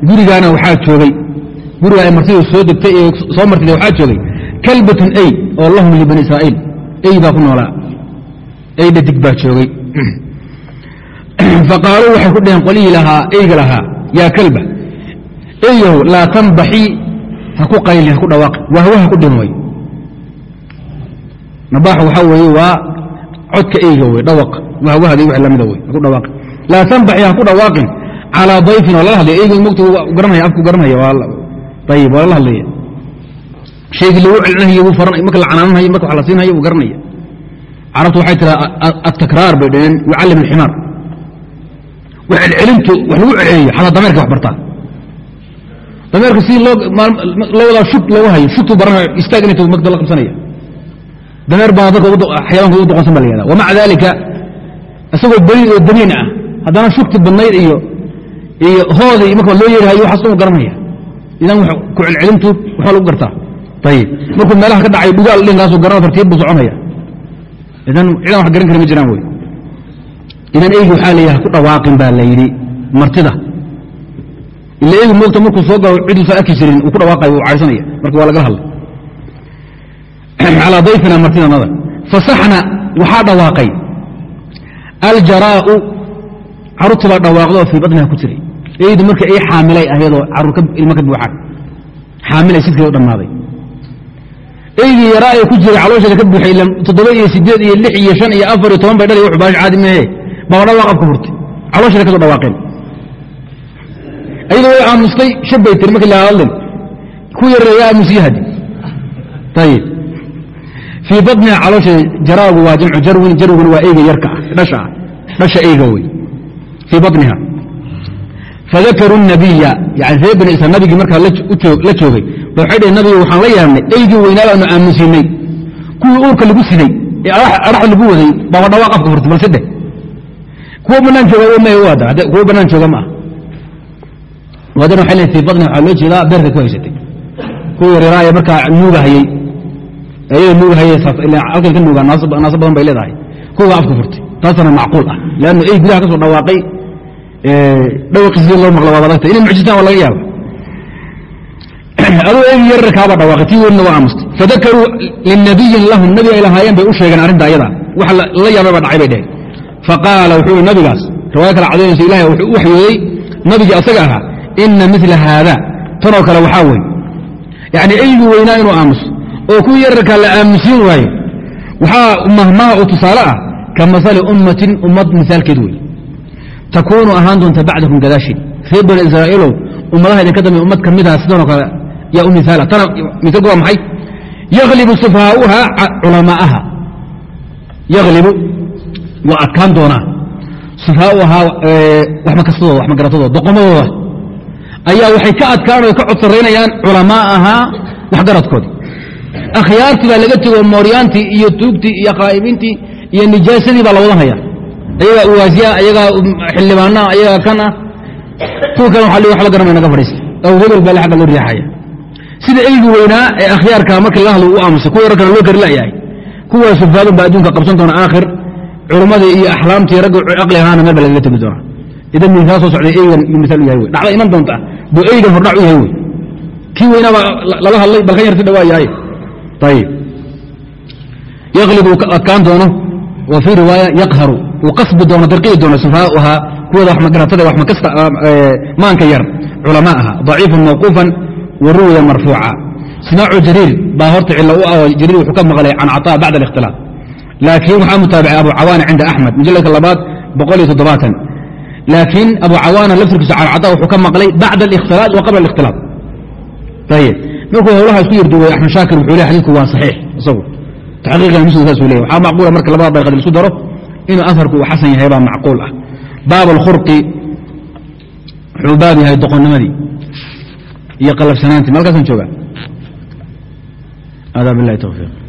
gurigaana waxaa joogay. Guriga ay martidu soo degtay ee soo martida waxaa joogay. Kalbatun ey oo lahum libani israa'iil. Ey baa ku noolaa. Ey dhadig baa joogay. Faqaaluu waxay ku dheheen qolihii lahaa eyga lahaa yaa kalba eyow laa tanbaxii ha ku qayli ha ku dhawaaqi wahwa ha ku dhihin way nabaaxu waxaa weeye waa codka eyga wey dhawaqa wahwahadii wix lamida wey ha ku dhawaaqi laa tanbaxii ha ku dhawaaqin. Calaa dayfin waa lala hadlaya. Eyga mogta garanaya afku garanaya ayib waa lala hadlaya. Shaygii lagu celinayo wuu faran marka la canaananayo marka wax la siinhayo wuu garanaya. Carabtu waxay tiraa atakraar bay dhaheen yucallim alximaar wax celcelintu wax lagu celceliyo xataa dameerka wax bartaa. Dameerka si loo wadaa shut looga hayo shutuu baranayo istaag inay magta la qabsanaya. Dameer baa dadka xayawanka ugu doqonsan ba la yahada wamaca daalika isagoo beriid oo damiin ah. Haddana shugti badnayd iyo iyo hoodii marka loo yeerhayo waxaas u garanaya. Idan ku celcelintu waxaa lagu gartaa. Ayib markuu meelaha ka dhacay dhugaal dhinkaasu garana tartiib buu soconaya. Idan cidan wax garan kara ma jiraan wey idan eygi waxaa layaha ku dhawaaqin baa la martida. Ila eygi moogta markuu soo galo ciduusan arki jirin uu ku dhawaaqayo uu caydsanaya marka waa lagala hadlay. Calaa dayfina martidanada fasaxna waxaa dhawaaqay aljaraa'u carruurtii baa dhawaaqdoo fii badniha ku jiray eydu marka ay xaamilay ahaydoo ilmo ka buuxaan xaamilay sidkeeda u dhammaaday eygii yaraa ee ku jiray caloosheeda ka buuxay toddoba iyo sideed iyo lix iyo shan iyo afar iyo toban bay dhalay wuxu baash caadi mehe baa dhawaaq afka furtay caloosheeda ka dhawaaqeen ayadoo way aamustay shab bay tiri markii laga hadlin ku yareeya aamusiyahadi ayib fii badniha caloosheeda jaraagu waa jamcu jarwin jarwiguna waa eyga yarka ah dhasha eyga wey fii badniha. Fadakaruu nabiya yani reer bani israil nabigii markaa la joogay. Waxay dhaheen nabiga waxaan la yeelnay eygii weynaa baanu aamusinay kuwii uurka lagu siday ee adhaxda lagu waday baaba dhawaaq afka furtay balse dheh kuwa bannaan jooga kuwa bannaan jooga ma ah waadana waxay leeyihiin fii badniha waxaa loo jeedaa beerka ku haysatay. Kuwa yareeraa ee markaa nuugahayey ayada nuugahayey halkay ka nuugaan naaso badan bay leedahay. Kuwa afka furtay taasana macquul ah. Leannu ey gudaha ka dhawaaqay dhawaqiisi loo maqla waad adagta inay mucjisaan waa laga yaaba aduu eygi yararkaabaa dhawaaqay tii weynna waa aamustay fadakaruu linabiyin lahum nabi ay lahaayeen bay u sheegeen arrinta ayada. Wax la yaabay baa dhacay bay dheheen faqaala wuxuu i nabigaas. Riwaaya kale cadaynaysa ilahay wuxuu u waxyooday nabigii asaga ahaa ina mila haada tanoo kale waxaa weeye yacni eygii weynaa inuu aamuso oo kuwii yararkaa la aamusiin waayo. Waxaa mahmaha oo tusaale ah ka masali ummatin ummad misaalkeed wey takuunu ahaan doonta bacdakum gadaashin. Reer bani israa'iilow ummadaha idinka dambe ummad ka mid aha sidanoo kale yaa u miaala tana miaalku waa maxay? Yaglibu sufahaauha culamaa'aha yaglibu waa adkaan doonaa. Sufahaauhaa wax makastadooda wax magaratadooda doqomadooda. Ayaa waxay ka adkaan ka codsaraynayaan culamaa'ahaa waxgaradkoodii akhyaartii baa laga tego mooryaantii iyo tuugtii iyo qaa'ibintii iyo nijaasadii baa la haya ayagaa uwaasiya ayagaa xildhibaanaa ayagaa kan ah. Kuwa kale waa wax la naga fadhiista aw hebel baa agga loo riixaya sida eygi weynaa ee akhyaarka marka hadlo u aamusay kuwa yararkana loo kari layahay kuwaa sufaadun baa adduunka qabsan doona aakhir culummadii iyo axlaamtii ragga caqli ahaana meel ba lagaga tegi doonaa. Idan miisaa soo socday eygan misaal u yahay wey. Dhacda iman doonta buu eygan hordhac u yahay wey. Kii weynaa lala hadlay balkan yarti dhawaa yahay ayib yaklib uu adkaan doono wa fii riwaaya yaqharu uu qasbi doono darqiyi doono sufaauhaa kuwada wax magaratada wax makasta maanka yar culamaaha daciifan mawquufan wa ruwiya marfuuca simaacu jariir baa horta cilo u ah jariir wuxuu ka maqlay can caطaa bacda اlikhtilaaf laakiin waxaa mutaabicay abu cawaana cinda axmed mujaladka labaad boqol iyo toddobaatan laakiin abu cawaana laftirkiisa can caطaa wuxuu ka maqlay bacda اlikhtilaaf wa qabla اlikhtilaaf ayib markuu howlaha isku yarduway axmed shaakir wuxuu ley xadidku waa saxiix isagu. Taxqiiqan muslim saasuu leeyahy waxaa macquula marka labada dariiqad la isku daro inuu aharku uu xasan yahay baa macquul ah. Baab alkhurqi wuxuu baab yahay doqonnimadii iyo qalabsanaantii. Malkaasaan joogaa. Adaa bilahi towfiiq